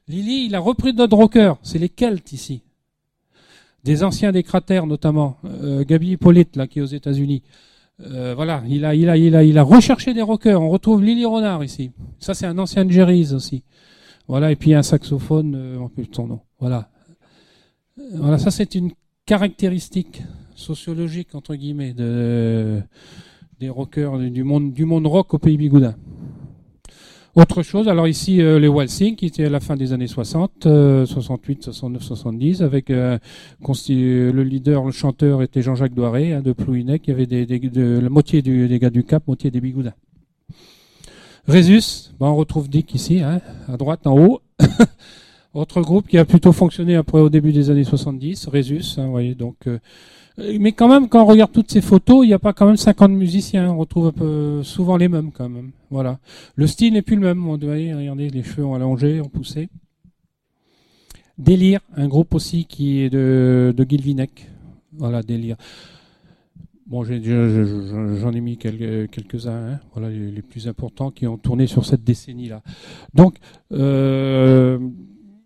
Lily, il a repris d'autres rockers. C'est les Celtes ici. Des anciens des cratères, notamment. Euh, Gabi Hippolyte, là, qui est aux États-Unis. Euh, voilà, il a, il a, il a, il a recherché des rockers. On retrouve Lily Renard ici. Ça, c'est un ancien de Jerry's aussi. Voilà, et puis un saxophone, euh, on plus de son nom. Voilà. Voilà, ça c'est une caractéristique sociologique entre guillemets de des rockers du monde du monde rock au pays bigoudin. Autre chose, alors ici euh, les Walsing qui étaient à la fin des années 60, euh, 68, 69, 70 avec euh, le leader, le chanteur était Jean-Jacques Doiré hein, de Plouinec, il y avait des, des- de, la moitié des gars du Cap, moitié des bigoudins. Résus, ben, on retrouve Dick ici, hein, à droite en haut. (laughs) Autre groupe qui a plutôt fonctionné après au début des années 70, Résus, hein, voyez, donc euh, euh, mais quand même quand on regarde toutes ces photos, il n'y a pas quand même 50 musiciens, on retrouve peu souvent les mêmes quand même. Voilà. Le style n'est plus le même, on doit regardez, les cheveux ont allongé, ont poussé. Délire, un groupe aussi qui est de, de Guilvinec. Voilà, Délire. Bon, j'en ai mis quelques- quelques-uns, hein. voilà les, les plus importants qui ont tourné sur cette décennie-là. Donc, euh,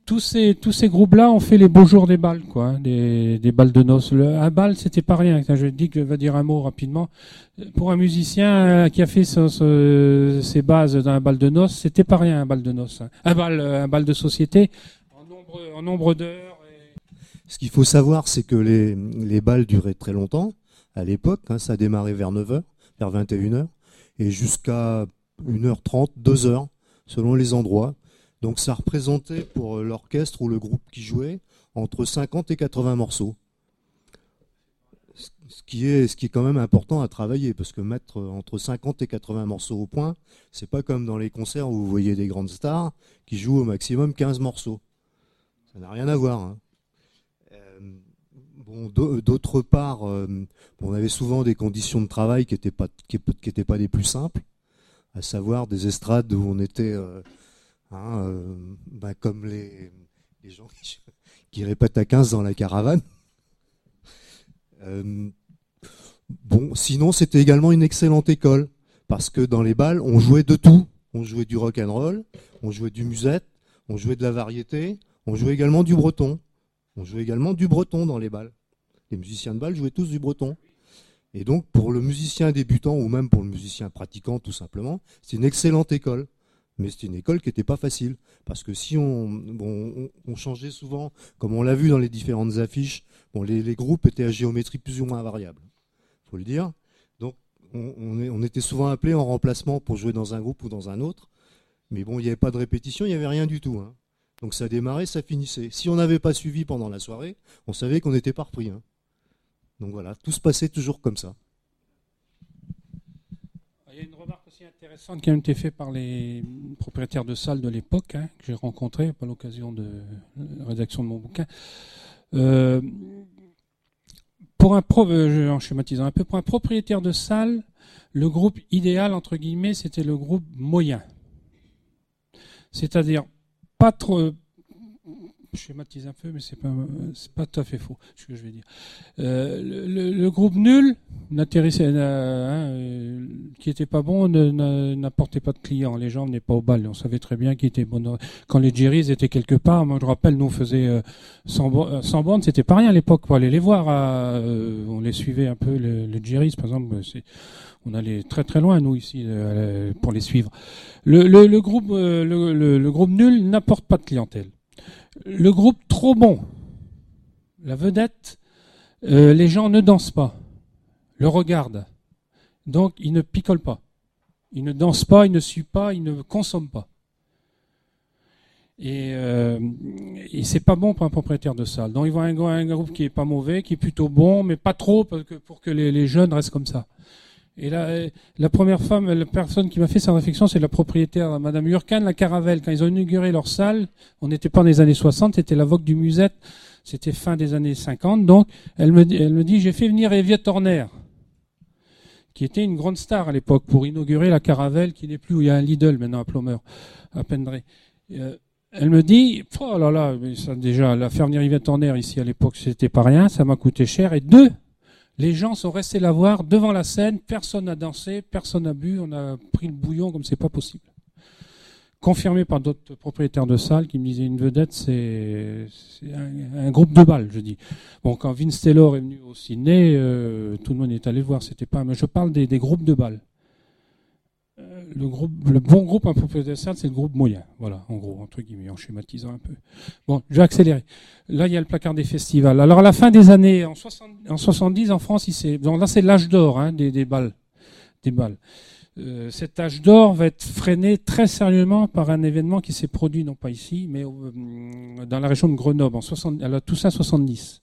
tous ces groupes-là ont fait les beaux jours des balles, quoi, hein, des, balles de noces. Un bal, c'était pas rien. Je dis je vais dire un mot rapidement. Pour un musicien euh, qui a fait ses bases dans un bal de noces, c'était pas rien un bal de noces. hein. Un bal, euh, un bal de société en nombre d'heures. Ce qu'il faut savoir, c'est que les, les balles duraient très longtemps. À l'époque, hein, ça démarrait vers 9h, vers 21h, et jusqu'à 1h30, 2h, selon les endroits. Donc ça représentait pour euh, l'orchestre ou le groupe qui jouait entre 50 et 80 morceaux. Ce qui est, ce qui est quand même important à travailler, parce que mettre euh, entre 50 et 80 morceaux au point, c'est pas comme dans les concerts où vous voyez des grandes stars qui jouent au maximum 15 morceaux. Ça n'a rien à voir. hein. Euh, bon, d'au- d'autre part, on avait souvent des conditions de travail qui n'étaient pas, qui, pas des plus simples, à savoir des estrades où on était, hein, euh, ben, comme les, gens qui, (laughs) qui répètent à 15 dans la caravane. Euh, bon, sinon, c'était également une excellente école, parce que dans les balles, on jouait de tout. On jouait du rock and roll, on jouait du musette, on jouait de la variété, on jouait également du breton. On jouait également du breton dans les balles. Les musiciens de balles jouaient tous du breton. Et donc, pour le musicien débutant ou même pour le musicien pratiquant, tout simplement, c'est une excellente école. Mais c'est une école qui n'était pas facile. Parce que si on, changeait souvent, comme on l'a vu dans les différentes affiches, les, groupes étaient à géométrie plus ou moins variable. faut le dire. Donc, on était souvent appelé en remplacement pour jouer dans un groupe ou dans un autre. Mais bon, il n'y avait pas de répétition, il n'y avait rien du tout. hein. Donc ça démarrait, ça finissait. Si on n'avait pas suivi pendant la soirée, on savait qu'on n'était pas repris. hein. Donc voilà, tout se passait toujours comme ça. Il y a une remarque intéressante qui a été fait par les propriétaires de salles de l'époque, hein, que j'ai rencontrés à l'occasion de la rédaction de mon bouquin. Euh, pour un pro, euh, en schématisant un peu, pour un propriétaire de salle, le groupe idéal entre guillemets, c'était le groupe moyen. C'est-à-dire pas trop, schématise un peu, mais c'est pas pas tout à fait faux ce que je vais dire. Euh, le, groupe nul euh, hein, euh, qui était pas bon, n'apportait pas de clients. Les gens venaient pas au bal. On savait très bien qui était bon. Quand les Jerry's étaient quelque part, moi je rappelle, nous on faisait euh, 100, bo- euh, 100 bornes, c'était pas rien à l'époque pour aller les voir. on les suivait un peu le- les Jerry's, par exemple. C'est, on allait très très loin nous ici pour les suivre. Le, groupe, le groupe nul n'apporte pas de clientèle. Le groupe trop bon, la vedette, euh, les gens ne dansent pas, le regardent. Donc ils ne picolent pas. Ils ne dansent pas, ils ne suivent pas, ils ne consomment pas. Et, euh, et c'est pas bon pour un propriétaire de salle. Donc ils voient un, gr- un groupe qui est pas mauvais, qui est plutôt bon, mais pas trop pour que les jeunes restent comme ça. Et là, euh, la première femme, la personne qui m'a fait cette réflexion, c'est la propriétaire, Madame Urcan, la Caravelle. Quand ils ont inauguré leur salle, on n'était pas dans les années 60, c'était la Vogue du Musette, c'était fin des années 50. Donc, elle me, elle me dit, j'ai fait venir Evia Torner, qui était une grande star à l'époque, pour inaugurer la Caravelle, qui n'est plus où il y a un Lidl maintenant à Plomeur, à Pendré. Euh, elle me dit, oh là là, mais ça déjà, la faire venir Yvette Torner ici à l'époque, c'était pas rien, ça m'a coûté cher. Et deux, les gens sont restés la voir devant la scène, personne n'a dansé, personne n'a bu, on a pris le bouillon comme c'est pas possible. Confirmé par d'autres propriétaires de salles qui me disaient une vedette, c'est un groupe de balles, je dis. Bon, quand Vince Taylor est venu au ciné, euh, tout le monde est allé le voir, c'était pas. Mais je parle des, des groupes de balles. Le, groupe, le bon groupe un propriétaire de salle, c'est le groupe moyen. Voilà, en gros, entre guillemets, en schématisant un peu. Bon, je vais accélérer. Là, il y a le placard des festivals. Alors, à la fin des années, en, 60, en 70, en France, il donc là, c'est l'âge d'or hein, des, des balles. Des balles. Euh, cet âge d'or va être freiné très sérieusement par un événement qui s'est produit, non pas ici, mais euh, dans la région de Grenoble, en 60, à la Toussaint 70.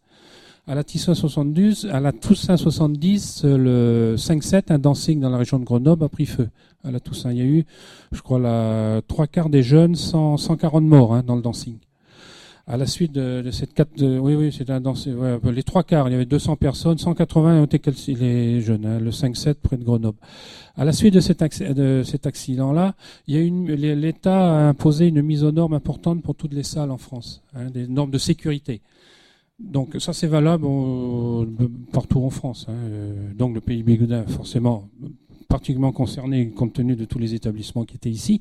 À la Toussaint 72, à la Toussaint 70, euh, le 5-7, un dancing dans la région de Grenoble a pris feu. À la Toussaint, il y a eu, je crois, la trois quarts des jeunes, 100, 140 morts hein, dans le dancing. À la suite de, cette oui, oui, dancing, ouais, les trois quarts, il y avait 200 personnes, 180 ont été les jeunes, hein, le 5-7 près de Grenoble. À la suite de cet, acc- de cet accident-là, l'État a imposé une mise aux normes importante pour toutes les salles en France, hein, des normes de sécurité. Donc ça c'est valable partout en France. Euh, Donc le pays Bégoudin, forcément, particulièrement concerné compte tenu de tous les établissements qui étaient ici.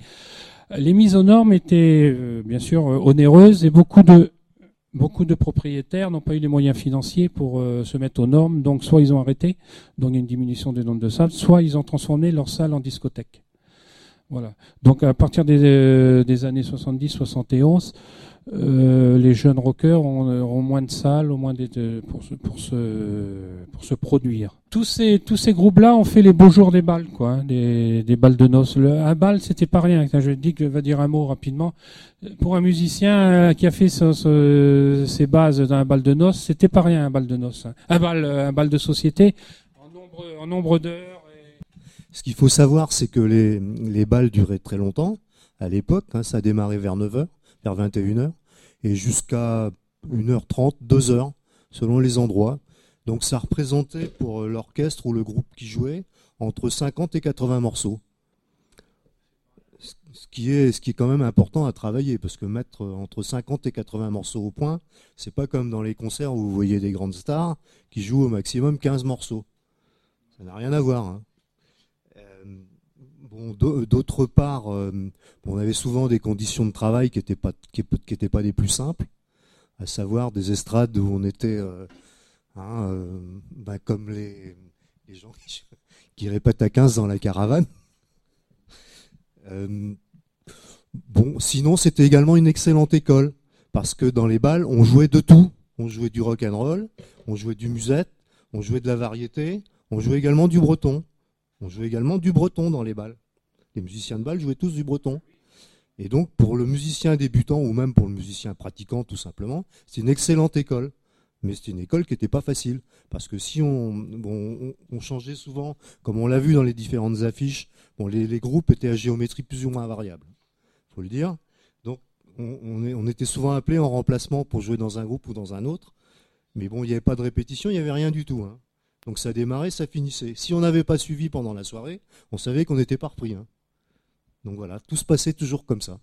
Les mises aux normes étaient euh, bien sûr euh, onéreuses et beaucoup de beaucoup de propriétaires n'ont pas eu les moyens financiers pour euh, se mettre aux normes. Donc soit ils ont arrêté, donc il y a une diminution des nombres de salles, soit ils ont transformé leur salle en discothèque. Voilà. Donc à partir des, des années 70-71, euh, les jeunes rockers ont, euh, ont moins de salles, au moins pour, se, produire. Tous ces, groupes-là ont fait les beaux jours des balles, quoi, hein, des, des balles de noces. Un bal, c'était pas rien. Je dis je vais dire un mot rapidement. Pour un musicien euh, qui a fait ses bases dans un bal de noces, c'était pas rien un bal de noces. hein. Un bal, un bal de société en nombre, d'heures. Ce qu'il faut savoir, c'est que les, les balles duraient très longtemps. À l'époque, hein, ça a démarré vers 9h, vers 21h, et jusqu'à 1h30, 2h, selon les endroits. Donc ça représentait pour l'orchestre ou le groupe qui jouait entre 50 et 80 morceaux. Ce qui est, ce qui est quand même important à travailler, parce que mettre entre 50 et 80 morceaux au point, c'est pas comme dans les concerts où vous voyez des grandes stars qui jouent au maximum 15 morceaux. Ça n'a rien à voir. hein. Euh, d'autre part, euh, on avait souvent des conditions de travail qui n'étaient pas, qui, les plus simples, à savoir des estrades où on était euh, hein, ben, comme les, gens qui, (laughs) qui répètent à 15 dans la caravane. Bon, sinon, c'était également une excellente école, parce que dans les balles, on jouait de tout. On jouait du rock and roll, on jouait du musette, on jouait de la variété, on jouait également du breton. On jouait également du breton dans les balles. Les musiciens de balles jouaient tous du breton. Et donc, pour le musicien débutant ou même pour le musicien pratiquant, tout simplement, c'est une excellente école. Mais c'était une école qui n'était pas facile. Parce que si on, changeait souvent, comme on l'a vu dans les différentes affiches, les, groupes étaient à géométrie plus ou moins variable. faut le dire. Donc on était souvent appelé en remplacement pour jouer dans un groupe ou dans un autre. Mais bon, il n'y avait pas de répétition, il n'y avait rien du tout. hein. Donc ça démarrait, ça finissait. Si on n'avait pas suivi pendant la soirée, on savait qu'on n'était pas repris. hein. Donc voilà, tout se passait toujours comme ça.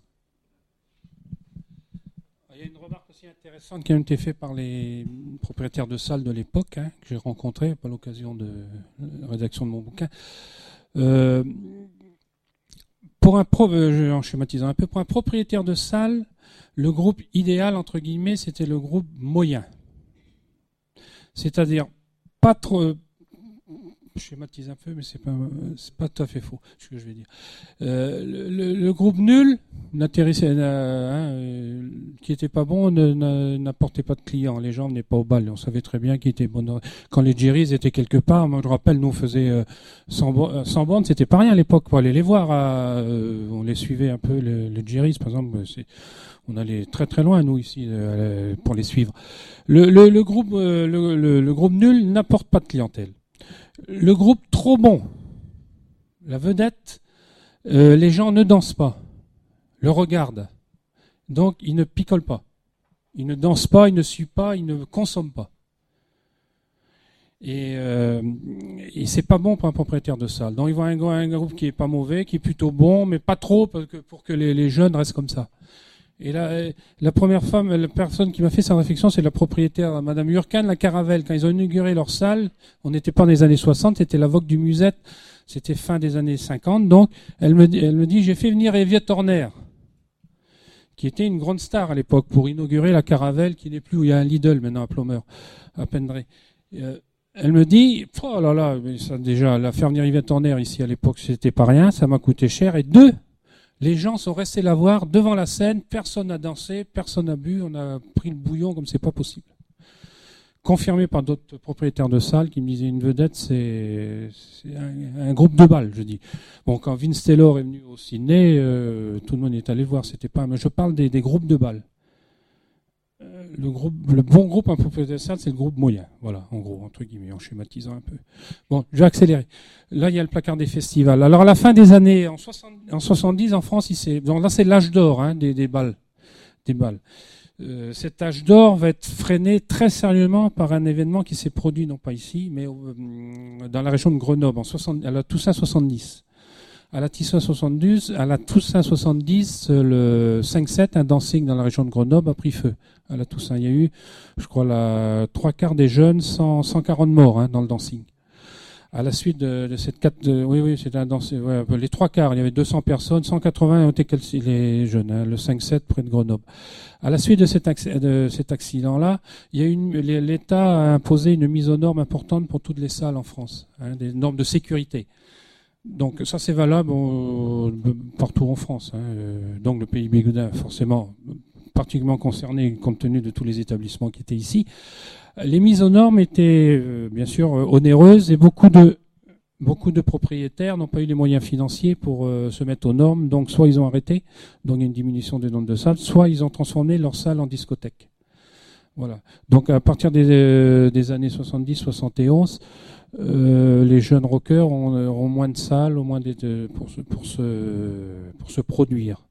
Il y a une remarque aussi intéressante qui a été faite par les propriétaires de salles de l'époque, hein, que j'ai rencontrés à l'occasion de la rédaction de mon bouquin. Euh, pour un pro, euh, en schématisant un peu, pour un propriétaire de salle, le groupe idéal, entre guillemets, c'était le groupe moyen. C'est-à-dire pas trop. Je schématise un peu, mais c'est pas, pas tout à fait faux, ce que je vais dire. Euh, le, groupe nul euh, hein, euh, qui était pas bon, n'apportait pas de clients. Les gens venaient pas au bal. On savait très bien qui était bon. Quand les Jerry's étaient quelque part, moi je rappelle, nous on faisait euh, 100, bo- euh, 100 bornes, c'était pas rien à l'époque pour aller les voir. on les suivait un peu, le, le Jerry's par exemple. on allait très très loin nous ici pour les suivre. Le, groupe, le groupe nul n'apporte pas de clientèle. Le groupe trop bon, la vedette, euh, les gens ne dansent pas, le regardent. Donc ils ne picolent pas. Ils ne dansent pas, ils ne suivent pas, ils ne consomment pas. Et, euh, et c'est pas bon pour un propriétaire de salle. Donc il voit un, un groupe qui est pas mauvais, qui est plutôt bon, mais pas trop pour que les jeunes restent comme ça. Et là, euh, la première femme, la personne qui m'a fait cette réflexion, c'est la propriétaire, Madame Urcan, la Caravelle. Quand ils ont inauguré leur salle, on n'était pas dans les années 60, c'était la Vogue du Musette, c'était fin des années 50. Donc, elle me, elle me dit, j'ai fait venir Evia Torner, qui était une grande star à l'époque, pour inaugurer la Caravelle, qui n'est plus où il y a un Lidl maintenant à Plomeur, à Pendré. Euh, elle me dit, oh là là, mais ça déjà, la faire venir Yvette Horner ici à l'époque, c'était pas rien, ça m'a coûté cher. Et deux, les gens sont restés la voir devant la scène, personne n'a dansé, personne n'a bu, on a pris le bouillon comme c'est pas possible. Confirmé par d'autres propriétaires de salles qui me disaient une vedette, c'est un, groupe de balles, je dis. Bon, quand Vince Taylor est venu au ciné, euh, tout le monde est allé voir, c'était pas. Mais je parle des, des groupes de balles. Le, bon groupe un de salle, c'est le groupe moyen. Voilà, en gros, entre guillemets, en schématisant un peu. Bon, je vais accélérer. Là, il y a le placard des festivals. Alors, à la fin des années, en, 60, en 70, en France, il donc là, c'est l'âge d'or hein, des, balles. Des balles. Euh, cet âge d'or va être freiné très sérieusement par un événement qui s'est produit, non pas ici, mais euh, dans la région de Grenoble, en 60, à la Toussaint 70. À la Toussaint 72, à la Toussaint 70, euh, le 5-7, un dancing dans la région de Grenoble a pris feu. À la Toussaint, il y a eu, je crois, trois quarts des jeunes, 100, 140 morts hein, dans le dancing. À la suite de, cette oui, oui, c'était un dancing, les trois quarts, il y avait 200 personnes, 180 ont été les jeunes, hein, le 5-7 près de Grenoble. À la suite de cet, acc- de cet accident-là, l'État a imposé une mise aux normes importante pour toutes les salles en France, hein, des normes de sécurité. Donc ça c'est valable partout en France. hein. Euh, Donc le pays Bigoudin forcément particulièrement concerné compte tenu de tous les établissements qui étaient ici. Les mises aux normes étaient euh, bien sûr euh, onéreuses et beaucoup de beaucoup de propriétaires n'ont pas eu les moyens financiers pour se mettre aux normes. Donc soit ils ont arrêté, donc il y a une diminution du nombre de salles, soit ils ont transformé leur salle en discothèque. Voilà. Donc à partir des, des années 70-71, euh, les jeunes rockers ont, auront moins de salles, au moins pour, se, produire.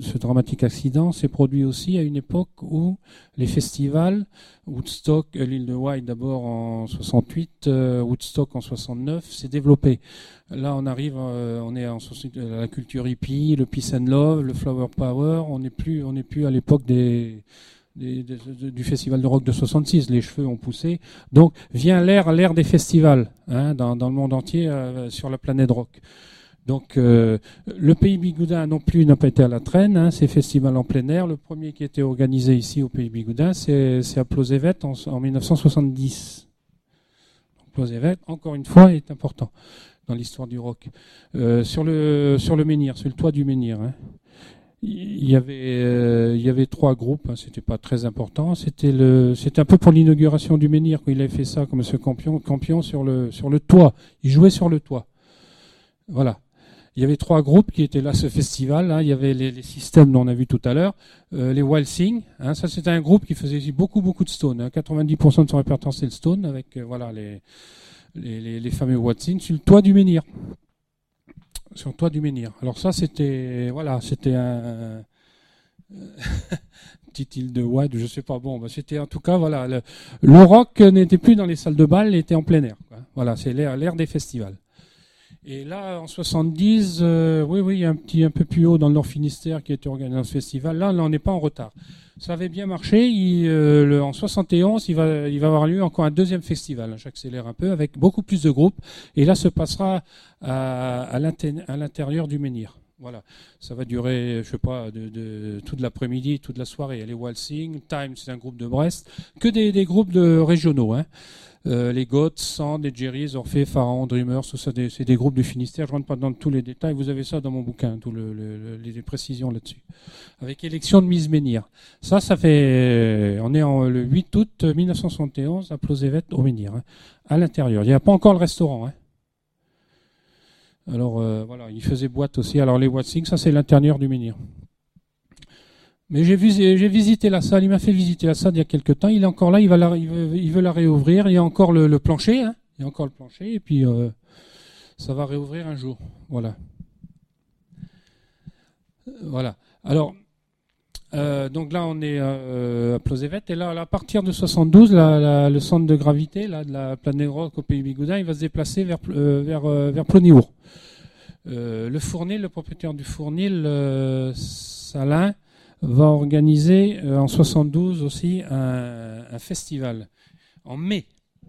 Ce dramatique accident s'est produit aussi à une époque où les festivals, Woodstock, euh, l'île de White d'abord en 68, euh, Woodstock en 69, s'est développé. Là, on arrive, euh, on est en la culture hippie, le peace and love, le flower power. On n'est plus, on n'est plus à l'époque des, du festival de rock de 66. Les cheveux ont poussé. Donc vient l'ère, l'ère des festivals hein, dans, le monde entier euh, sur la planète rock. Donc euh, le pays Bigoudin non plus n'a pas été à la traîne. Hein, ces festivals en plein air. Le premier qui été organisé ici au pays Bigoudin, c'est, à Plozévet en, en 1970. Donc, Plozévet, encore une fois, est important dans l'histoire du rock. Euh, sur le sur le menhir, sur le toit du menhir. Hein, il y avait euh, il y avait trois groupes. Hein, c'était pas très important. C'était un peu pour l'inauguration du menhir qu'il avait fait ça comme ce campion sur le toit. Il jouait sur le toit. Voilà. Il y avait trois groupes qui étaient là ce festival. hein. Il y avait les, systèmes dont on a vu tout à l'heure, euh, les Walsing. Hein, ça c'était un groupe qui faisait beaucoup beaucoup de stone. hein. 90% de son répertoire c'est le stone avec euh, voilà les, les, les, les fameux Walsing sur le toit du menhir. Sur le toit du menhir. Alors ça c'était voilà c'était un (laughs) petite île de Watt, je sais pas. Bon, bah, c'était en tout cas voilà le, rock n'était plus dans les salles de bal, il était en plein air. Voilà, c'est l'ère des festivals. Et là, en 70, euh, oui, oui, il y a un petit un peu plus haut dans le Nord Finistère qui était organisé dans ce festival. Là, on n'est pas en retard. Ça avait bien marché. Il, euh, le- en 71, il va, il va avoir lieu encore un deuxième festival. J'accélère un peu avec beaucoup plus de groupes. Et là, se passera à, à l'inté- à l'intérieur du menhir. Voilà, ça va durer, je sais pas, toute l'après-midi, toute la soirée. Les Walsing, Time, c'est un groupe de Brest, que des, des groupes de régionaux. Hein. Euh, les Goths, Sand, les Jerry's, Orphée, Pharaon, Dreamers, c'est des groupes du Finistère. Je rentre pas dans tous les détails. Vous avez ça dans mon bouquin, tout le, le- le- les précisions là-dessus. Avec élection de Mise Menhir. Ça, ça fait, on est le 8 août 1971 à Plosévet au Menhir, hein, à l'intérieur. Il n'y a pas encore le restaurant. Hein. Alors euh, voilà, il faisait boîte aussi. Alors les Watsing, ça c'est l'intérieur du menhir. Mais j'ai visité la salle. Il m'a fait visiter la salle il y a quelques temps. Il est encore là. Il la, veut, il veut la réouvrir. Il y a encore le, plancher. Hein. Il y a encore le plancher. Et puis euh, ça va réouvrir un jour. Voilà. Euh, Voilà. Alors. euh, donc là, on est à Plosévet. Et là, à partir de 72, la- la- le centre de gravité de la planète Rock au Pays Bigoudin, il va se déplacer vers, vers, Ploniour. Le Fournil, le propriétaire du Fournil, Salin, va organiser euh, en 72 aussi un, un festival en mai.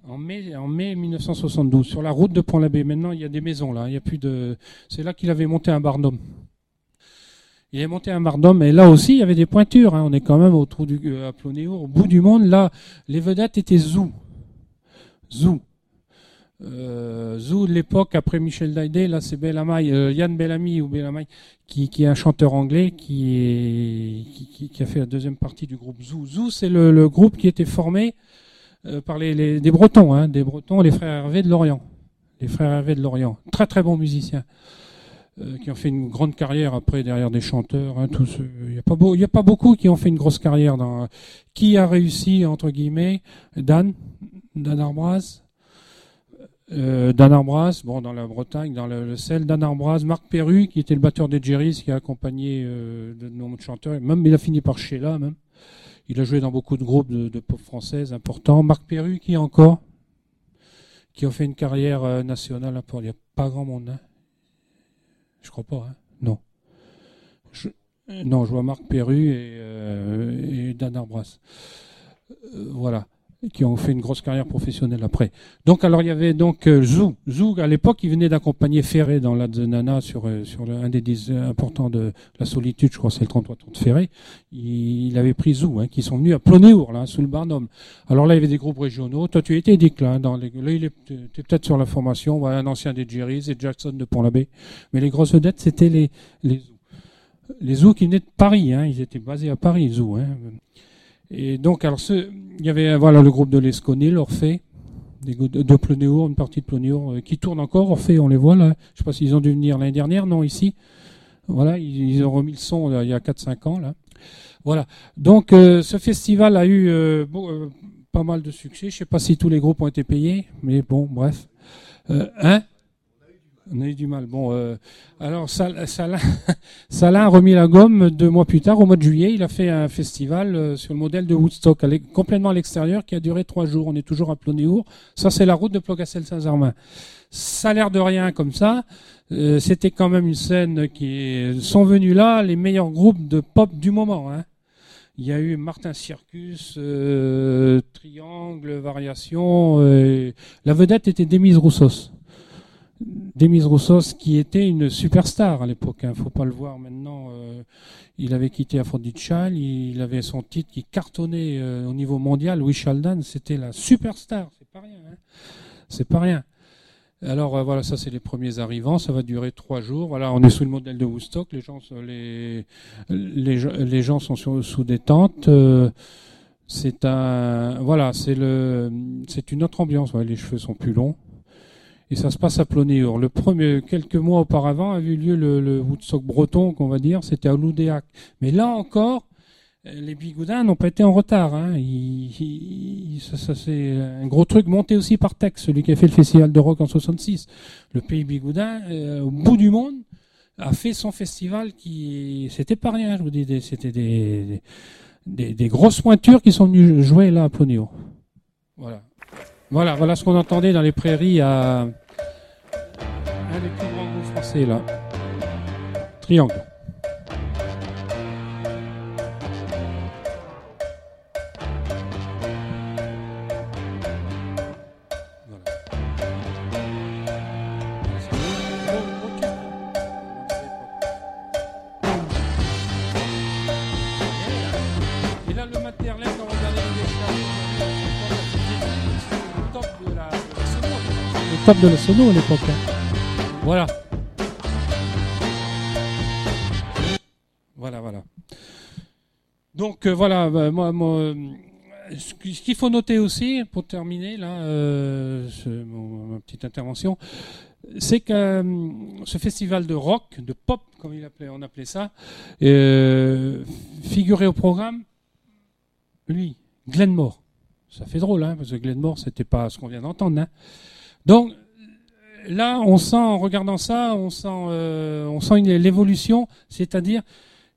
En mai, en mai 1972, sur la route de Pont-l'Abbé. Maintenant, il y a des maisons là. Il y a plus de. C'est là qu'il avait monté un bar d'hommes. Il est monté un bar d'hommes, et là aussi, il y avait des pointures. hein. On est quand même au trou du euh, à au bout du monde. Là, les vedettes étaient Zou. Zou. Euh, Zou de l'époque, après Michel Daidé, là c'est Bellamay, euh, Yann Bellamy ou Bellamay, qui, qui est un chanteur anglais qui, est, qui, qui- a fait la deuxième partie du groupe Zou. Zou, c'est le, le groupe qui était formé euh, par les, les- des Bretons, hein, des Bretons, les frères Hervé de Lorient. Les frères Hervé de Lorient. Très très bons musiciens. euh, qui ont fait une grande carrière après derrière des chanteurs. hein, Il n'y a, pas beau- y a pas beaucoup qui ont fait une grosse carrière. Dans, qui a réussi, entre guillemets Dan, Dan Arbraz, euh, Dan Arbraz, bon, dans la Bretagne, dans le, sel, Dan Arbraz, Marc Perru, qui était le batteur des Jerry's, qui a accompagné euh, de nombreux chanteurs, même il a fini par Sheila, même. Il a joué dans beaucoup de groupes de, pop française importants. Marc Perru, qui encore Qui a fait une carrière euh, nationale. Il n'y a pas grand monde, hein Je crois pas, hein Non. Je- non, je vois Marc Perru et, et Dan Arbraz. Euh, qui ont fait une grosse carrière professionnelle après. Donc alors il y avait donc euh, Zou. Zou à l'époque il venait d'accompagner Ferré dans la Nana sur euh, sur un des disques importants de la solitude, je crois c'est le 33 tours de Ferré. Il, avait pris Zou, hein, qui sont venus à Plonéour là sous le Barnum. Alors là il y avait des groupes régionaux. Toi tu étais Dick là, dans les, là il est peut-être sur la formation. Voilà un ancien des Jerry's et Jackson de Pont-l'Abbé. Mais les grosses vedettes c'était les les Zou. Les Zou qui venaient de Paris, hein, ils étaient basés à Paris Zou. Hein. Et donc, alors, ce, il y avait voilà le groupe de l'Esconil, Orphée, des de, Plonéour, une partie de Plonéour, euh, qui tourne encore. Orphée, on les voit là. Je sais pas s'ils ont dû venir l'année dernière, non, ici. Voilà, ils, ont remis le son euh, il y a 4-5 ans là. Voilà. Donc, euh, ce festival a eu euh, beau- euh, pas mal de succès. Je sais pas si tous les groupes ont été payés, mais bon, bref. Euh, hein? On a eu du mal. Bon, euh, alors Sal- Salin, (laughs) Salin a remis la gomme deux mois plus tard, au mois de juillet. Il a fait un festival euh, sur le modèle de Woodstock, complètement à l'extérieur, qui a duré trois jours. On est toujours à Plonéour. Ça, c'est la route de Plogastel-Saint-Germain. Ça a l'air de rien comme ça. Euh, C'était quand même une scène qui sont venus là les meilleurs groupes de pop du moment. Hein. Il y a eu Martin Circus, Triangle, Variation. la vedette était Demise Roussos. Demis Roussos, qui était une superstar à l'époque, hein, faut pas le voir maintenant. euh, il avait quitté Aphrodite il avait son titre qui cartonnait euh, au niveau mondial. Louis Chaldan, c'était la superstar, c'est pas rien. Hein, c'est pas rien. Alors euh, voilà, ça c'est les premiers arrivants, ça va durer trois jours. Voilà, on est sous le modèle de Woodstock, les gens, sont- les, les, gens- sont sur- sous des tentes. c'est voilà, c'est une autre ambiance. les cheveux sont plus longs. Et ça se passe à Plonéur. Le premier, quelques mois auparavant, a eu lieu le, le Woodstock breton, qu'on va dire, c'était à Loudéac. Mais là encore, euh, les bigoudins n'ont pas été en retard. Hein. Ça, ça, c'est un gros truc monté aussi par Tex, celui qui a fait le festival de rock en 66. Le pays bigoudin, euh, au bout du monde, a fait son festival qui, c'était pas rien, je vous dis, c'était des, des, des- des grosses pointures qui sont venues jouer là à Plonéo. Voilà. Voilà, voilà ce qu'on entendait dans les prairies à un des plus grands groupes français là. Triangle. De la sono à l'époque. hein. Voilà. Voilà, voilà. Donc euh, voilà, bah, moi, euh, ce qui- ce qu'il faut noter aussi, pour terminer là, euh, ma petite intervention, c'est que ce festival de rock, de pop, comme on appelait ça, figurait au programme, lui, Glenmore. Ça fait drôle, hein, parce que Glenmore, c'était pas ce qu'on vient d'entendre. hein. Donc là, on sent, en regardant ça, on sent, euh, l'évolution, c'est-à-dire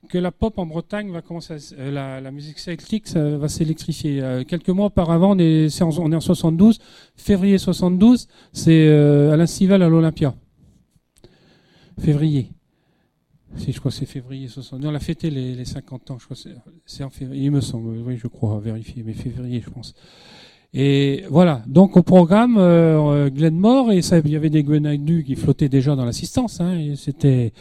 que la pop en Bretagne va commencer, à euh, la, la musique celtique va s'électrifier. Euh, quelques mois auparavant, on est, en, on est en 72, février 72, c'est euh, Alain Stival à l'Olympia. Février. Si, je crois que c'est février 72. On a fêté les, les 50 ans, je crois c'est- en février, il me semble, oui, je crois, vérifier, mais février, je pense. Et voilà, donc au programme, euh, euh, Glenmore, et ça, il y avait des grenades qui flottaient déjà dans l'assistance, hein, c'était,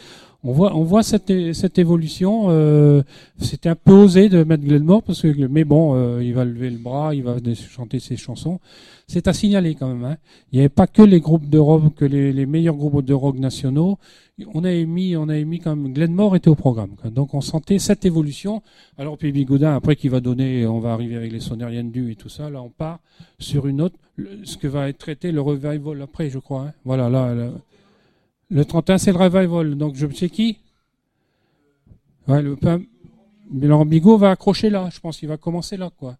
on voit, on voit cette, cette évolution. euh, c'était un peu osé de mettre Glenmore parce que, mais bon, euh, il va lever le bras, il va chanter ses chansons. C'est à signaler quand même. Hein. Il n'y avait pas que les groupes de rock, que les, les meilleurs groupes de rock nationaux. On a émis, on a émis quand même. Glenmore était au programme. quoi. Donc on sentait cette évolution. Alors puis Bigoudin, après qui va donner, on va arriver avec les sonériennes du et tout ça. Là, on part sur une autre, ce que va être traité le revival après, je crois. hein. Voilà, là. là. Le 31, c'est le revival. Donc, je sais qui Ouais, le pain. Mais Laurent Bigot va accrocher là. Je pense qu'il va commencer là, quoi.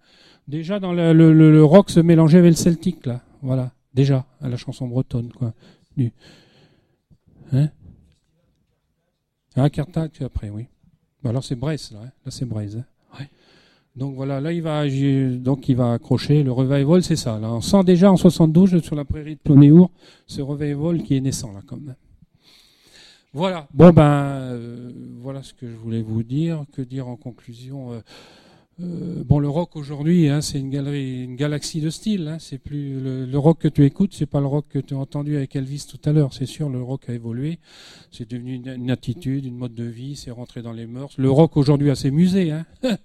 Déjà, dans le, le, le- le rock se mélanger avec le celtique, là. Voilà. Déjà, à la chanson bretonne, quoi. Du. Hein? Ah, Carthage, après, oui. Bah, alors, c'est Brest, là. hein. Là, c'est Brest. hein. Ouais. Donc, voilà. Là, il va, donc, il va accrocher. Le revival, c'est ça. Là, on sent déjà en 72, sur la prairie de Plonéour, ce revival qui est naissant, là, quand même. Voilà. Bon ben, euh, voilà ce que je voulais vous dire. Que dire en conclusion euh, euh, Bon, le rock aujourd'hui, hein, c'est une galerie, une galaxie de styles. Hein, c'est plus le, rock que tu écoutes, c'est pas le rock que tu as entendu avec Elvis tout à l'heure. C'est sûr, le rock a évolué. C'est devenu une, attitude, une mode de vie. C'est rentré dans les mœurs. Le rock aujourd'hui a ses musées. Hein. (laughs)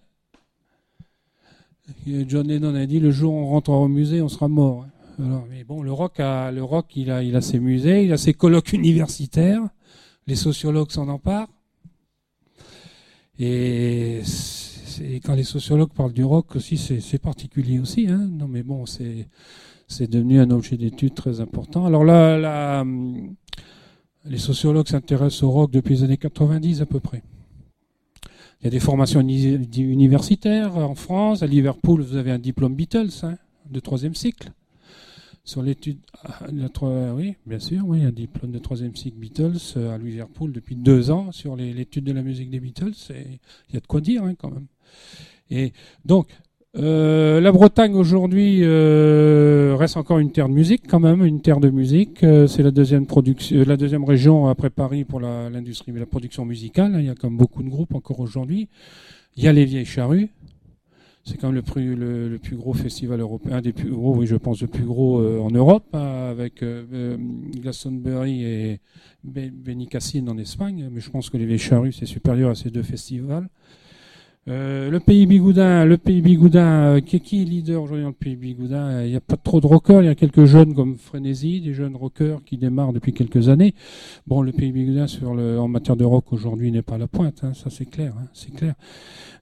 John Lennon a dit le jour où on rentrera au musée, on sera mort. hein. Alors, mais bon, le rock a, le rock, il a, il a ses musées, il a ses colloques universitaires. Les sociologues s'en emparent. Et c'est- quand les sociologues parlent du rock aussi, c'est particulier aussi. Hein non, mais bon, c'est devenu un objet d'étude très important. Alors là, hum, les sociologues s'intéressent au rock depuis les années 90 à peu près. Il y a des formations uni- universitaires en France. À Liverpool, vous avez un diplôme Beatles hein, de troisième cycle. Sur l'étude, ah, trois- oui, bien sûr, oui, un diplôme de troisième cycle Beatles euh, à Liverpool depuis deux ans sur l'étude de la musique des Beatles. Il y a de quoi dire hein, quand même. Et donc, euh, la Bretagne aujourd'hui euh, reste encore une terre de musique quand même, une terre de musique. C'est la deuxième production, la deuxième région après Paris pour l'industrie, la production musicale. Il y a comme beaucoup de groupes encore aujourd'hui. Il y a les Vieilles Charrues. C'est quand même le plus, le, plus gros festival européen, un des plus gros, oui, je pense, le plus gros euh, en Europe, hein, avec euh, euh, Glastonbury et Be- Benicassin en Espagne. Mais je pense que les Charrues, c'est supérieur à ces deux festivals. Euh, le pays Bigoudin, le pays Bigoudin, euh, qui, qui est leader aujourd'hui dans le pays Bigoudin Il n'y a pas trop de rockers, il y a quelques jeunes comme Frénésie, des jeunes rockers qui démarrent depuis quelques années. Bon, le pays Bigoudin sur en matière de rock aujourd'hui n'est pas à la pointe, hein, ça c'est clair, hein, c'est clair.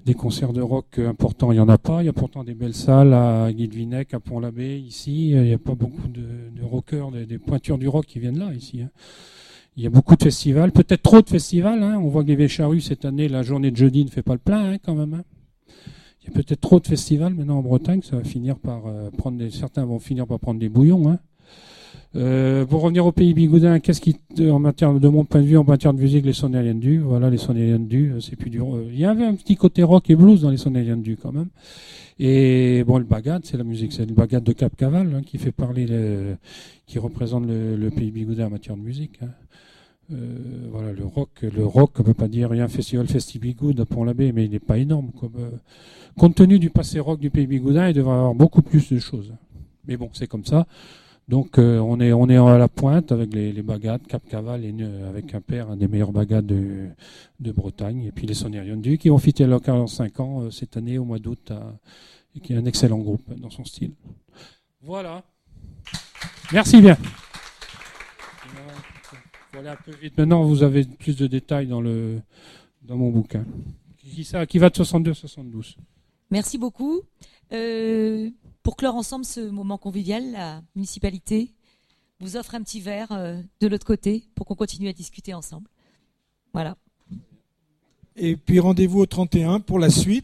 Des concerts de rock euh, importants, il y en a pas. Il y a pourtant des belles salles à Guilvinec, à Pont-l'Abbé, ici. Euh, Il n'y a pas beaucoup de, de rockers, des, des pointures du rock qui viennent là, ici. hein. Il y a beaucoup de festivals, peut-être trop de festivals. Hein. On voit que les Vécharus, cette année, la journée de jeudi ne fait pas le plein, hein, quand même. hein. Il y a peut-être trop de festivals maintenant en Bretagne, ça va finir par euh, prendre des, certains vont finir par prendre des bouillons. Euh, pour revenir au pays bigoudin, qu'est-ce qui, en matière de mon point de vue, en matière de musique, les Sonériennes du, voilà, les Sonériennes du, euh, c'est plus dur. Il y avait un petit côté rock et blues dans les Sonériennes du quand même. Et bon, le bagad, c'est la musique, c'est le bagad de Cap Caval qui fait parler, le, qui représente le, pays bigoudin en matière de musique. Euh, voilà, le rock, le rock, on peut pas dire il y a un festival Festibigoud à Pont-l'Abbé, mais il n'est pas énorme. Comme, euh, compte tenu du passé rock du pays bigoudin, il devrait avoir beaucoup plus de choses. Mais bon, c'est comme ça. Donc euh, on est on est à la pointe avec les, les bagades, Cap Caval et avec un père, un des meilleurs bagades de, Bretagne, et puis les Sonériens du qui vont fêter leur 45 ans cette année au mois d'août, et qui est un excellent groupe dans son style. Voilà. Merci bien. Voilà un peu vite. Maintenant, vous avez plus de détails dans le dans mon bouquin. Qui, ça, qui va de 62 à 72. Merci beaucoup. Euh, pour clore ensemble ce moment convivial, la municipalité vous offre un petit verre euh, de l'autre côté pour qu'on continue à discuter ensemble. Voilà. Et puis rendez-vous au 31 pour la suite.